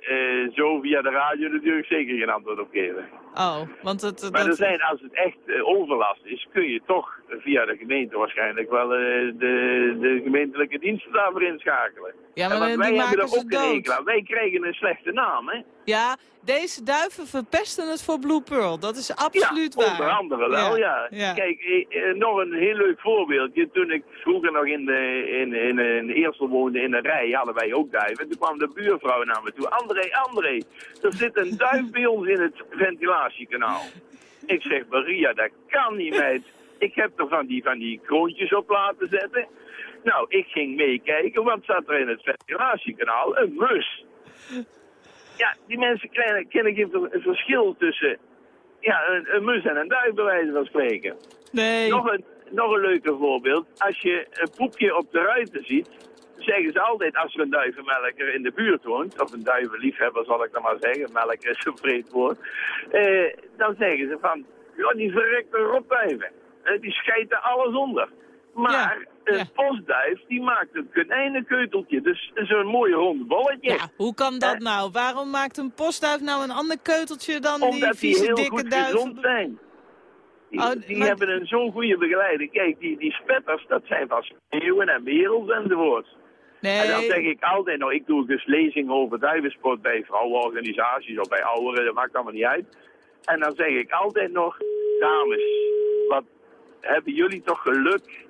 eh, zo via de radio natuurlijk zeker geen antwoord op geven. Oh, want het... Maar er dat... zijn, als het echt eh, overlast is, kun je toch via de gemeente waarschijnlijk wel eh, de, de gemeentelijke diensten daarvoor inschakelen. Ja, En maar want wij hebben er ze ook een dood. aan. Wij krijgen een slechte naam, hè? Ja, deze duiven verpesten het voor Blue Pearl. Dat is absoluut ja, waar. onder andere wel, ja. ja. Kijk, eh, eh, nog een heel leuk voorbeeldje. Toen ik vroeger nog in de, in, in, in Eersel woonde in de rij, hadden wij ook duiven. Toen kwam de buurvrouw naar me toe. André, André, er zit een duif bij ons in het ventilatiekanaal. Ik zeg, Maria, dat kan niet, meid. Ik heb er van die, van die kroontjes op laten zetten. Nou, ik ging meekijken. Wat zat er in het ventilatiekanaal? Een mus. Ja, die mensen kennen, kennen geen ver- verschil tussen ja, een, een mus en een duif, bij wijze van spreken. Nee. Nog een, nog een leuker voorbeeld. Als je een poepje op de ruiten ziet, zeggen ze altijd als er een duivenmelker in de buurt woont, of een duivenliefhebber zal ik dan maar zeggen, melker is een vreed woord, eh, dan zeggen ze van, ja, die verrekte rotduiven, eh, die scheiden alles onder. Maar een ja. postduif, die maakt een konijnenkeuteltje, dus zo'n mooi rond bolletje. Ja, hoe kan dat Eh. nou? Waarom maakt een postduif nou een ander keuteltje dan die Omdat die vieze heel dikke goed duiven? gezond zijn. Die, Oh, die maar- hebben een zo'n goede begeleiding. Kijk, die, die spetters, dat zijn van spreeuwen en merels enzovoort. En dan zeg Nee, ik altijd nog, ik doe dus lezingen over duivensport bij vrouwenorganisaties of bij ouderen, dat maakt allemaal niet uit. En dan zeg ik altijd nog, dames, wat hebben jullie toch geluk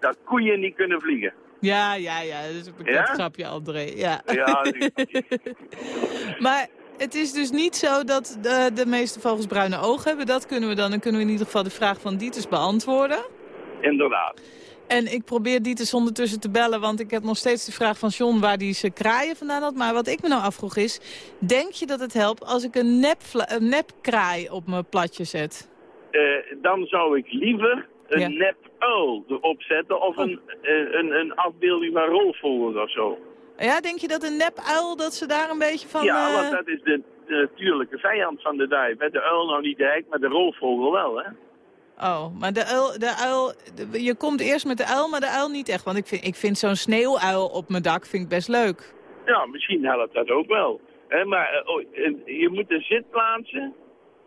dat koeien niet kunnen vliegen? ja, ja, ja, dat is een bekend Ja? grapje, André. Ja. Ja, die- maar het is dus niet zo dat de, de meeste vogels bruine ogen hebben. Dat kunnen we dan. Dan kunnen we in ieder geval de vraag van Dieters beantwoorden. inderdaad. En ik probeer Dieters ondertussen te bellen, want ik heb nog steeds de vraag van John waar die zijn kraaien vandaan had. Maar wat ik me nou afvroeg is, denk je dat het helpt als ik een, nep, een nepkraai op mijn platje zet? Eh, dan zou ik liever een Ja. nep uil erop zetten of een, eh, een, een afbeelding van roofvogels of zo. Ja, denk je dat een nepuil, dat ze daar een beetje van... ja, eh, want dat is de, natuurlijke vijand van de duif. hè. De uil nou niet direct, maar de roofvogel wel, hè? Oh, maar de uil, de uil, de- je komt eerst met de uil, maar de uil niet echt. Want ik vind, ik vind zo'n sneeuwuil op mijn dak vind ik best leuk. Ja, misschien helpt dat ook wel. hè. maar eh, oh, je moet de zitplaatsen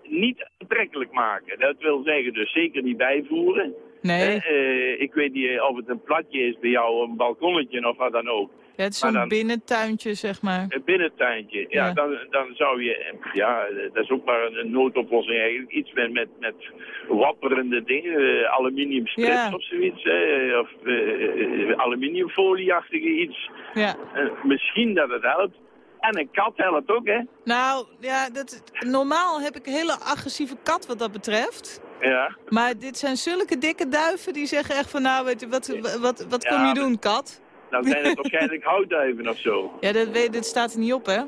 niet aantrekkelijk maken. Dat wil zeggen dus zeker niet bijvoeren. Nee, eh, ik weet niet of het een platje is bij jou, een balkonnetje of wat dan ook. ja, het is zo'n binnentuintje, zeg maar. Een binnentuintje, ja, Ja. Dan, dan zou je, eh, ja, eh, dat is ook maar een, noodoplossing eigenlijk. Iets met, met, met wapperende dingen, eh, aluminiumstrips Ja. of zoiets. Hè, of eh, eh, aluminiumfolieachtige iets. Ja. Eh, misschien dat het helpt. En een kat helpt ook, hè? Nou, ja, dat, normaal heb ik een hele agressieve kat wat dat betreft. Ja. Maar dit zijn zulke dikke duiven die zeggen echt van... Nou, weet je, wat, wat, wat kom je maar- doen, kat? Dan zijn het waarschijnlijk houtduiven of zo. Ja, dat, weet, dit staat er niet op, hè?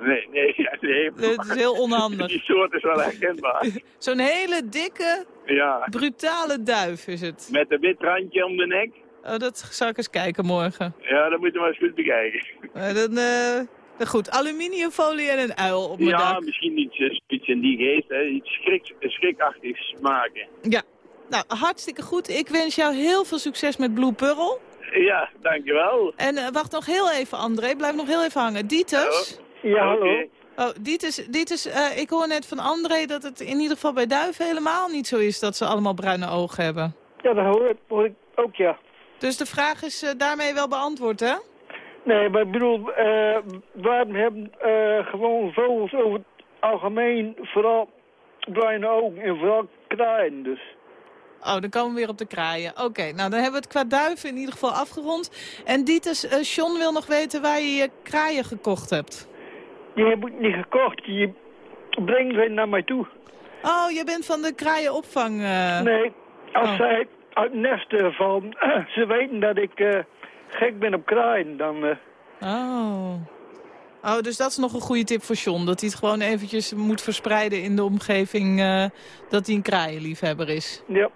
Nee, nee, ja, nee. Dat is heel onhandig. Die soort is wel herkenbaar. Zo'n hele dikke, Ja. brutale duif is het. Met een wit randje om de nek. Oh, dat zal ik eens kijken morgen. Ja, dat moeten we eens goed bekijken. Eh, dan, eh, goed, aluminiumfolie en een uil op mijn Ja, dak. misschien iets, eh, iets in die geest, hè. iets schrik, schrikachtigs maken. Ja. Nou, hartstikke goed. Ik wens jou heel veel succes met Blue Pearl. Ja, dankjewel. En eh, wacht nog heel even, André. Blijf nog heel even hangen. Dieters? Ja, hallo. Oh, Dieters, Dieters eh, ik hoor net van André dat het in ieder geval bij duiven helemaal niet zo is dat ze allemaal bruine ogen hebben. Ja, dat hoor, hoor ik ook, ja. Dus de vraag is daarmee wel beantwoord, hè? Nee, maar ik bedoel, eh waarom hebben eh, gewoon vogels over het algemeen vooral bruine ogen en vooral kraaien dus? Oh, dan komen we weer op de kraaien. Oké, nou dan hebben we het qua duiven in ieder geval afgerond. En Dieters, eh John wil nog weten waar je je kraaien gekocht hebt. Die heb ik niet gekocht, die brengen ze naar mij toe. Oh, je bent van de kraaienopvang. eh. Nee, als Oh. zij uit nesten vallen, ze weten dat ik eh, gek ben op kraaien, dan... eh, Oh. Oh, dus dat is nog een goede tip voor John. Dat hij het gewoon eventjes moet verspreiden in de omgeving eh, dat hij een kraaienliefhebber is. ja,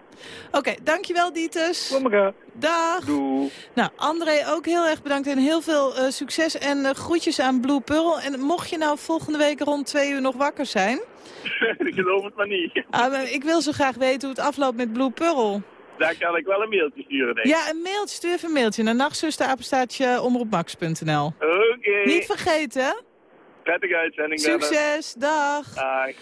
Oké, dankjewel Dieters. voor elkaar. Dag. Doei. Nou, André, ook heel erg bedankt en heel veel eh, succes en groetjes aan Blue Pearl. En mocht je nou volgende week rond twee uur nog wakker zijn... ik geloof het maar niet. ah, maar ik wil zo graag weten hoe het afloopt met Blue Pearl. Daar kan ik wel een mailtje sturen, denk ik. Ja, een mailtje, stuur even een mailtje naar nachtzuster, apenstaartje, omroepmax.nl. Oké. Niet vergeten? Prettige uitzending. Succes, dag. Dag.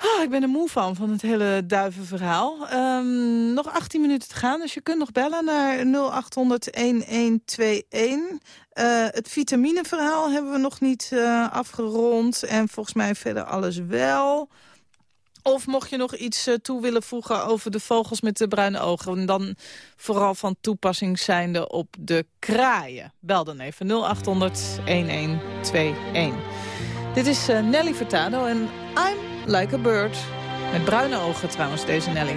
Ah, ik ben er moe van, van het hele duivenverhaal. Ehm, nog 18 minuten te gaan, dus je kunt nog bellen naar 0800-1121. Eh, het vitamineverhaal hebben we nog niet eh, afgerond. En volgens mij verder alles wel. Of mocht je nog iets eh, toe willen voegen over de vogels met de bruine ogen... en dan vooral van toepassing zijnde op de kraaien. Bel dan even 0800-1121. Dit is eh, Nelly Furtado en I'm Like a Bird. Met bruine ogen trouwens, deze Nelly.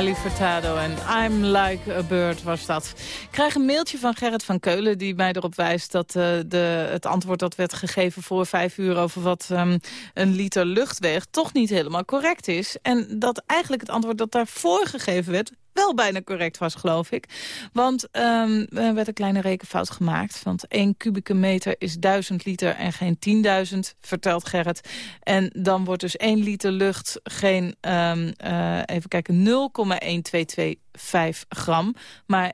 Nelly en I'm Like a Bird was dat. Ik krijg een mailtje van Gerrit van Keulen die mij erop wijst... dat eh, de, het antwoord dat werd gegeven voor vijf uur... over wat ehm, een liter lucht weegt, toch niet helemaal correct is. En dat eigenlijk het antwoord dat daarvoor gegeven werd wel bijna correct was, geloof ik. Want ehm, er werd een kleine rekenfout gemaakt. Want 1 kubieke meter is 1000 liter en geen 10.000, vertelt Gerrit. En dan wordt dus 1 liter lucht geen, ehm, eh, even kijken, 0,1225 gram, maar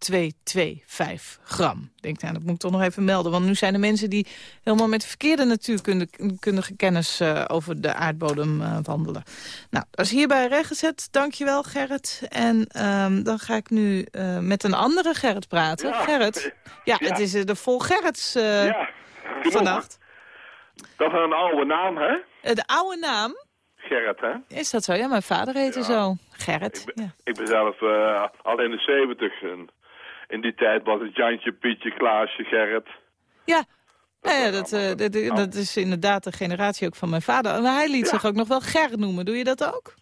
225 gram. Denk, nou, dat moet ik toch nog even melden. Want nu zijn er mensen die helemaal met verkeerde natuurkundige kennis eh, over de aardbodem eh, wandelen. Nou, dat is hierbij rechtgezet. Dankjewel, Gerrit. En ehm, dan ga ik nu eh, met een andere Gerrit praten. Ja. Gerrit. Ja, Ja. het is de vol Gerrits Ja, vannacht. Dat is een oude naam, hè? De oude naam, Gerrit, hè? is dat zo? Ja, mijn vader heette zo. Gerrit. Ik ben, Ja. ik ben zelf al in de zeventig. En in die tijd was het Jantje, Pietje, Klaasje, Gerrit. Ja, ja, ja, dat, eh, dat, dat is inderdaad de generatie ook van mijn vader. Maar hij liet zich ook nog wel Ger noemen. Doe je dat ook?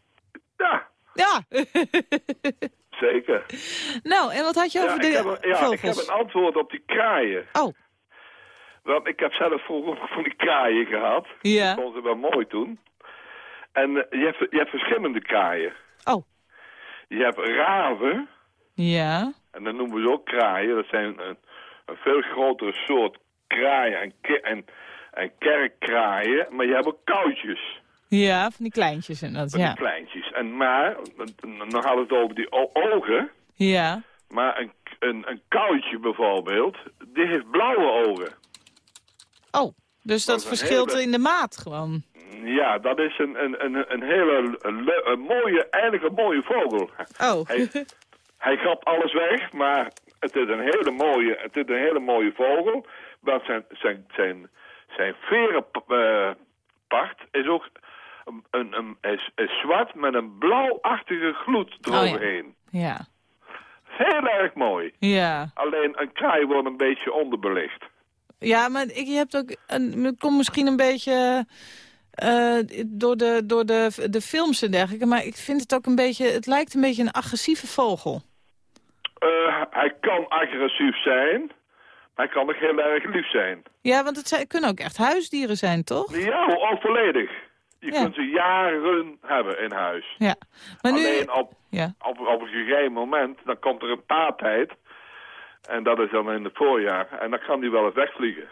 Ja, Ja. zeker. nou, en wat had je over ik, de heb een, ja, ik heb een antwoord op die kraaien. Oh, Want ik heb zelf vroeger ook van die kraaien gehad. Ja. Ik vond ze wel mooi toen. En eh, je, hebt, je hebt verschillende kraaien. Oh. Je hebt raven. ja. En dan noemen we ze ook kraaien. Dat zijn een, een veel grotere soort kraaien en, ke- en, en kerkkraaien. Maar je hebt ook koudjes. Ja, van die kleintjes en dat, Van ja. die kleintjes. En maar, dan hadden we het over die ogen. Ja. Maar een, een, een koudje bijvoorbeeld, die heeft blauwe ogen. Oh, dus dat, Dat verschilt hele- in de maat gewoon. Ja, dat is een, een, een, een hele een mooie, eigenlijk een mooie vogel. Oh. Hij, hij grapt alles weg, maar het is een hele mooie, het is een hele mooie vogel. Want zijn, zijn, zijn, zijn verenpart is ook een, een, is, is zwart met een blauwachtige gloed Oh, ja. eroverheen. ja. Heel erg mooi. Ja. Alleen een kraai wordt een beetje onderbelicht. Ja, maar ik, je hebt ook... Een, het komt misschien een beetje... eh, door de, door de, de films en dergelijke. Maar ik vind het ook een beetje... Het lijkt een beetje een agressieve vogel. Eh, hij kan agressief zijn, maar hij kan ook heel erg lief zijn. Ja, want het zijn, kunnen ook echt huisdieren zijn, toch? Ja, ook volledig. Je Ja. kunt ze jaren hebben in huis. Ja. Maar nu... Alleen op, Ja. op, op een gegeven moment, dan komt er een paartijd. En dat is dan in het voorjaar. En dan kan die wel eens wegvliegen.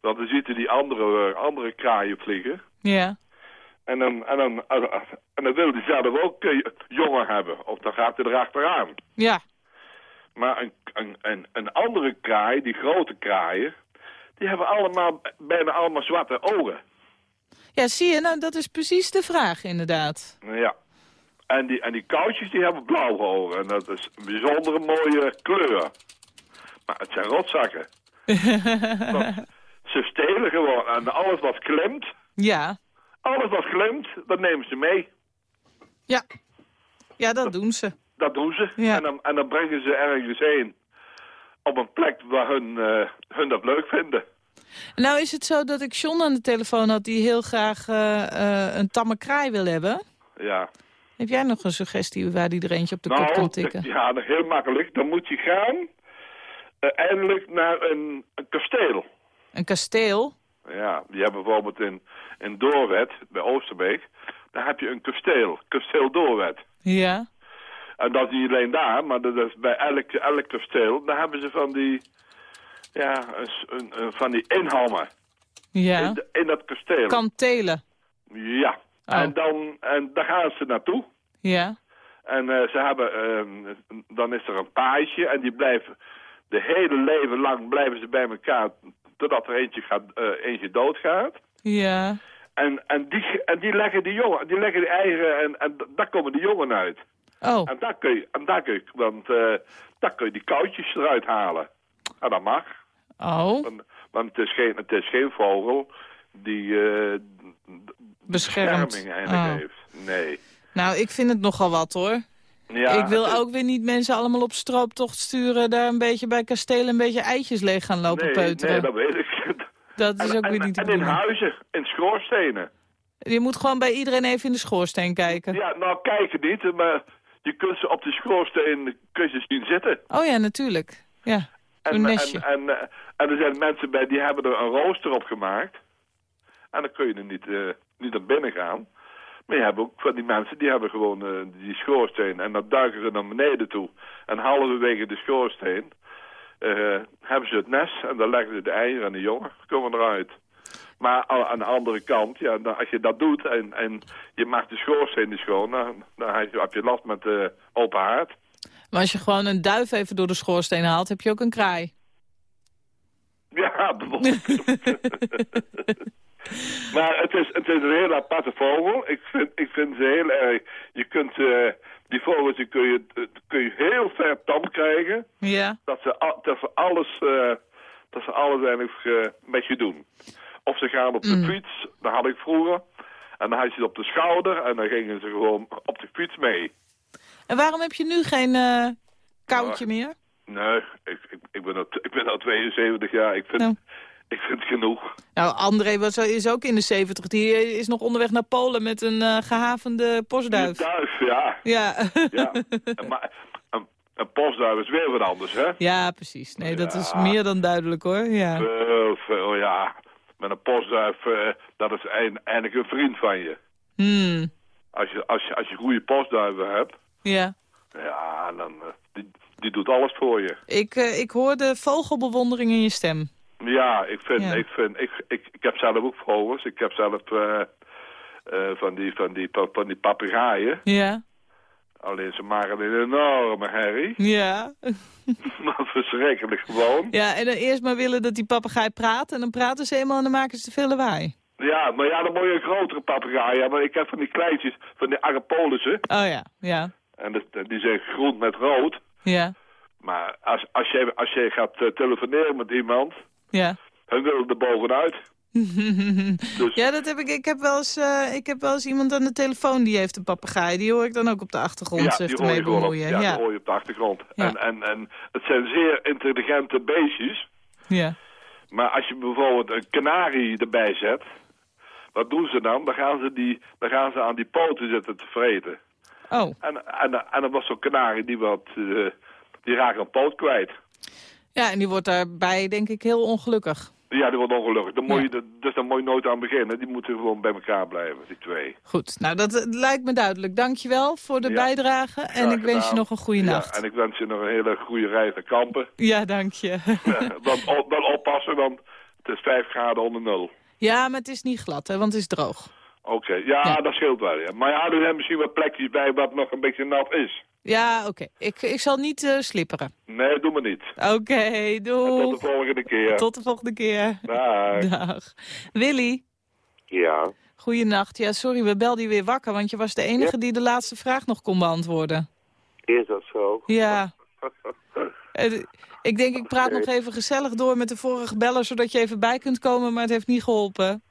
Want dan ziet die andere, eh, andere kraaien vliegen. Ja. En dan, en dan, en dan wil hij zelf ook eh, jongen hebben. Of dan gaat hij erachteraan. Ja. Maar een, een, een, een andere kraai, die grote kraaien... die hebben allemaal, bijna allemaal zwarte ogen. Ja, zie je, nou, dat is precies de vraag, inderdaad. Ja. En die, en die koudjes die hebben blauwe ogen. En dat is een bijzondere mooie kleur. Maar het zijn rotzakken. Ze stelen gewoon. En alles wat klimt, Ja. Alles wat klimt, dat nemen ze mee. Ja. Ja, dat doen ze. Dat doen ze. Ja. En, dan, en dan brengen ze ergens heen. Op een plek waar hun, eh, hun dat leuk vinden. Nou is het zo dat ik John aan de telefoon had... die heel graag eh, eh, een tamme kraai wil hebben. Ja. Heb jij nog een suggestie waar die er eentje op de kop nou, kan tikken? ja, heel makkelijk. Dan moet je gaan eindelijk naar een, een kasteel. Een kasteel? Ja, je hebt bijvoorbeeld in, in Doorwet, bij Oosterbeek, daar heb je een kasteel, kasteel Doorwet. Ja. En dat is niet alleen daar, maar dat is bij elk, elk kasteel, daar hebben ze van die, ja, een, een, van die inhammen Ja. in, de- in dat kasteel. Kantelen. Ja, Oh. en, dan, en daar gaan ze naartoe. Ja. En eh, ze hebben, ehm, dan is er een paasje en die blijven de hele leven lang blijven ze bij elkaar totdat er eentje, gaat, eh, eentje doodgaat. Ja. En, en, die, en die leggen die jongen, die leggen die eieren en, en daar komen die jongen uit. Oh. En daar kun je, en daar kun je want eh, daar kun je die koudjes eruit halen. En dat mag. Oh. Want, want het, is geen, het is geen vogel die Beschermd. bescherming eigenlijk Oh. heeft. Nee. Nou, ik vind het nogal wat, hoor. Ja, ik wil ook weer niet mensen allemaal op strooptocht sturen... daar een beetje bij kastelen een beetje eitjes leeg gaan lopen nee, peuteren. Nee, dat weet ik. Dat is En- ook en, weer niet de En in huizen, in schoorstenen. Je moet gewoon bij iedereen even in de schoorsteen kijken. Ja, nou kijken niet, maar je kunt ze op de schoorsteen kun je zien zitten. Oh ja, natuurlijk. Ja, En, nestje. en, en, eh, en er zijn mensen bij die hebben er een rooster op gemaakt. En dan kun je er niet, eh, niet naar binnen gaan. Maar je hebt ook van die mensen die hebben gewoon eh, die schoorsteen. En dan duiken ze naar beneden toe. En halverwege de schoorsteen eh, hebben ze het nest. En dan leggen ze de eieren en de jongen komen eruit. Maar aan de andere kant, ja, als je dat doet en, en je maakt de schoorsteen niet schoon, dan, dan heb je- last met de open haard. Maar als je gewoon een duif even door de schoorsteen haalt, heb je ook een kraai. Ja, bijvoorbeeld. maar het is, het is een hele aparte vogel. Ik vind, ik vind ze heel erg... Je kunt, eh, die die kun, je, kun je heel ver tam krijgen. Ja. Dat ze, dat ze alles, eh, dat ze alles eigenlijk eh, met je doen. Of ze gaan op de Mm. fiets, dat had ik vroeger. En dan had je ze op de schouder en dan gingen ze gewoon op de fiets mee. En waarom heb je nu geen eh koudje meer? Nee, ik, ik, ik, ben, al, ik ben al 72 jaar. Ik vind, Nou. Ik vind het genoeg. Nou, André was, is ook in de 70. Die is nog onderweg naar Polen met een eh, gehavende postduif. Een duif, ja. Ja. ja. maar een, een postduif is weer wat anders, hè? ja, precies. Nee, dat is meer dan duidelijk hoor. Ja. Veel, veel, ja. Met een postduif, eh, dat is ein- eigenlijk een vriend van je. Hmm. Als je, als je, als je goede postduiven hebt, Ja. ja, dan, eh, die, die doet alles voor je. Ik, eh, ik hoor de vogelbewondering in je stem. Ja, ik vind, Ja. ik vind, ik, ik, ik heb zelf ook vogels. Ik heb zelf eh, eh, van die, van die, van die papegaaien. Ja. Alleen ze maken een enorme herrie. Ja. Is verschrikkelijk gewoon. Ja, en dan eerst maar willen dat die papegaai praat. En dan praten ze eenmaal en dan maken ze te veel lawaai. Ja, maar ja, dan moet je een grotere papegaai hebben. Ik heb van die kleintjes, van die Agapolissen. Oh ja, ja, En dat- die zijn groen met rood. ja, Maar als, als, je, als je gaat eh, telefoneren met iemand, ja. dan willen er bovenuit. Dus- ja, dat heb ik. Ik heb, wel eens, eh, ik heb wel eens iemand aan de telefoon die heeft een papegaai. Die hoor ik dan ook op de achtergrond ja, zich die hoor ermee bemoeien. ja, Ja, die hoor je op de achtergrond. Ja. En, en, en het zijn zeer intelligente beestjes. ja. Maar als je bijvoorbeeld een kanarie erbij zet, wat doen ze dan? Dan gaan ze, die, dan gaan ze aan die poten zitten te vreten. Oh, En, en, en dan was zo'n kanarie die wat, eh, die raakt een poot kwijt. Ja, en die wordt daarbij denk ik heel ongelukkig. Ja, die wordt ongelukkig. Dan moet je, dus daar moet je nooit aan beginnen. Die moeten gewoon bij elkaar blijven, die twee. Goed, nou dat eh, lijkt me duidelijk. Dankjewel voor de Ja. bijdrage en ik wens je nog een goede Ja, nacht. en ik wens je nog een hele goede reis naar Kampen. Ja, dank je. dan, dan oppassen, want het is 5 graden onder nul. ja, maar het is niet glad, hè, want het is droog. Oké, ja, Ja. dat scheelt wel. Ja. Maar ja, er zijn misschien wat plekjes bij wat nog een beetje nat is. Ja, oké. Ik, ik zal niet eh, slipperen. Nee, doe maar niet. Oké, En tot doei. de volgende keer. Tot de volgende keer. Dag. Dag. Willy, Ja. goeienacht. Ja, sorry, we belden je weer wakker, want je was de enige die de laatste vraag nog kon beantwoorden. Is dat zo? Ja. Ik denk, ik praat nog even gezellig door met de vorige beller, zodat je even bij kunt komen, maar het heeft niet geholpen.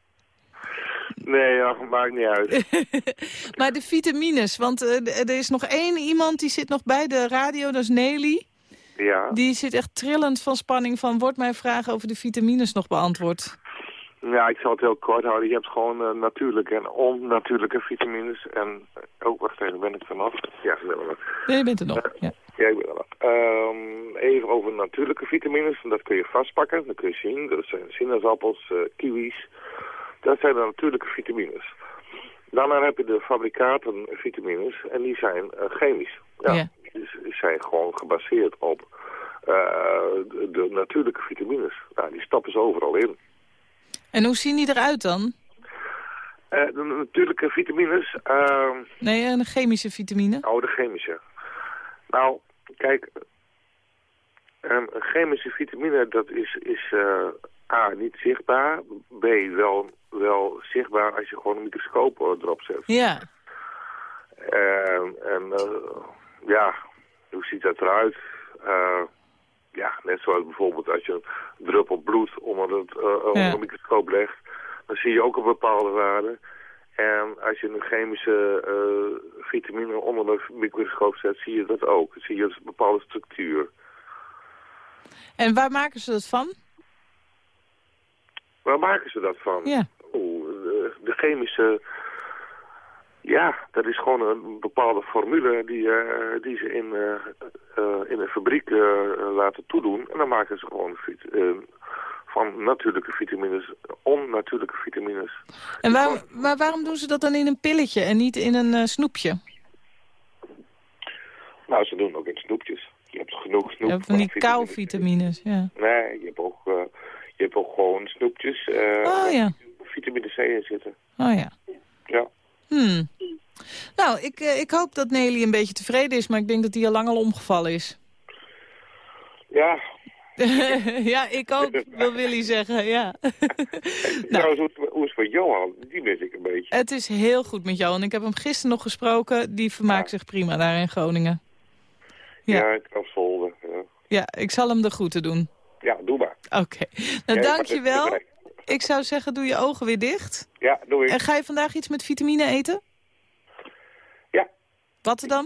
Nee, ja, maakt niet uit. Maar de vitamines, want eh, er is nog één iemand die zit nog bij de radio, dat is Nelly. Ja. Die zit echt trillend van spanning van, wordt mijn vraag over de vitamines nog beantwoord? Ja, ik zal het heel kort houden. Je hebt gewoon eh, natuurlijke en onnatuurlijke vitamines. En eh, ook, wacht even, ben ik vanaf? Ja, ik ben er nog. Nee, je bent er nog. Ja. Ja, ik ben er nog. Ehm, even over natuurlijke vitamines. Dat kun je vastpakken. Dat kun je zien. Dat zijn sinaasappels, kiwis. Dat zijn de natuurlijke vitamines. Daarna heb je de fabrikaten vitamines. En die zijn eh, chemisch. Ja. Ja. Die, die zijn gewoon gebaseerd op eh, de, de natuurlijke vitamines. Nou, die stappen ze overal in. En hoe zien die eruit dan? Eh, de natuurlijke vitamines, ehm Nee, een chemische vitamine. oh, de chemische. Nou, kijk, een chemische vitamine, dat is, is eh, A, niet zichtbaar. B, wel, wel zichtbaar als je gewoon een microscoop erop zet. Ja. En, en eh, ja, hoe ziet dat eruit? Eh, ja, net zoals bijvoorbeeld als je een druppel bloed onder, het, onder Ja. een microscoop legt, dan zie je ook een bepaalde waarde. En als je een chemische vitamine onder de microscoop zet, zie je dat ook. Dan zie je dus een bepaalde structuur. En waar maken ze dat van? Waar maken ze dat van? Ja. Oeh, de, chemische... Ja, dat is gewoon een bepaalde formule die, eh, die ze in, eh, in een fabriek laten toedoen. En dan maken ze gewoon van natuurlijke vitamines, onnatuurlijke vitamines. En waarom, maar waarom doen ze dat dan in een pilletje en niet in een snoepje? Nou, ze doen ook in snoepjes. Je hebt genoeg snoep. Ja, van die vitamines. kauwvitamines, ja. Nee, je hebt ook, eh, je hebt ook gewoon snoepjes eh Oh ja, vitamine C in zitten. oh ja. Ja. Hmm. Nou, ik, eh, ik hoop dat Nelly een beetje tevreden is, maar ik denk dat hij al lang al omgevallen is. Ja, ja, ik ook, wil Willy zeggen, ja. trouwens, hoe, is het met Johan? Die mis ik een beetje. Het is heel goed met jou. En ik heb hem gisteren nog gesproken. Die vermaakt zich prima daar in Groningen. Ja. Ja, ik kan zolder. Ja. Ja, ik zal hem de groeten doen. ja, doe maar. Oké. Nou, Jij dankjewel. Ik zou zeggen, doe je ogen weer dicht. Ja, doe ik. En ga je vandaag iets met vitamine eten? Ja. Wat dan?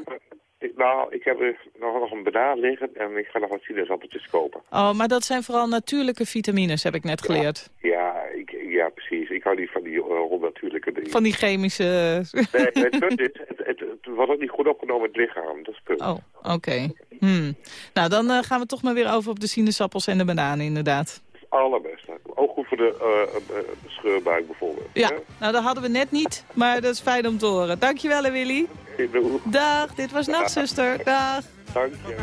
Ik- Nou, ik heb er nog, nog een banaan liggen en ik ga nog wat sinaasappeltjes kopen. Oh, maar dat zijn vooral natuurlijke vitamines, heb ik net geleerd. Ja, ik, ja precies. Ik hou niet van die uh, onnatuurlijke dingen. Van die chemische... Nee, het punt is, het, het, het wordt ook niet goed opgenomen in het lichaam. Dat is het punt. Oh, oké. Hmm. Nou, dan eh, gaan we toch maar weer over op de sinaasappels en de bananen, inderdaad. Het allerbeste. Ook goed voor de eh, eh, scheurbuik bijvoorbeeld. Ja, nou dat hadden we net niet, maar dat is fijn om te horen. Dankjewel, hè, Willy. Ik bedoel, Dag, dit was Nachtzuster. Dag. Dank je.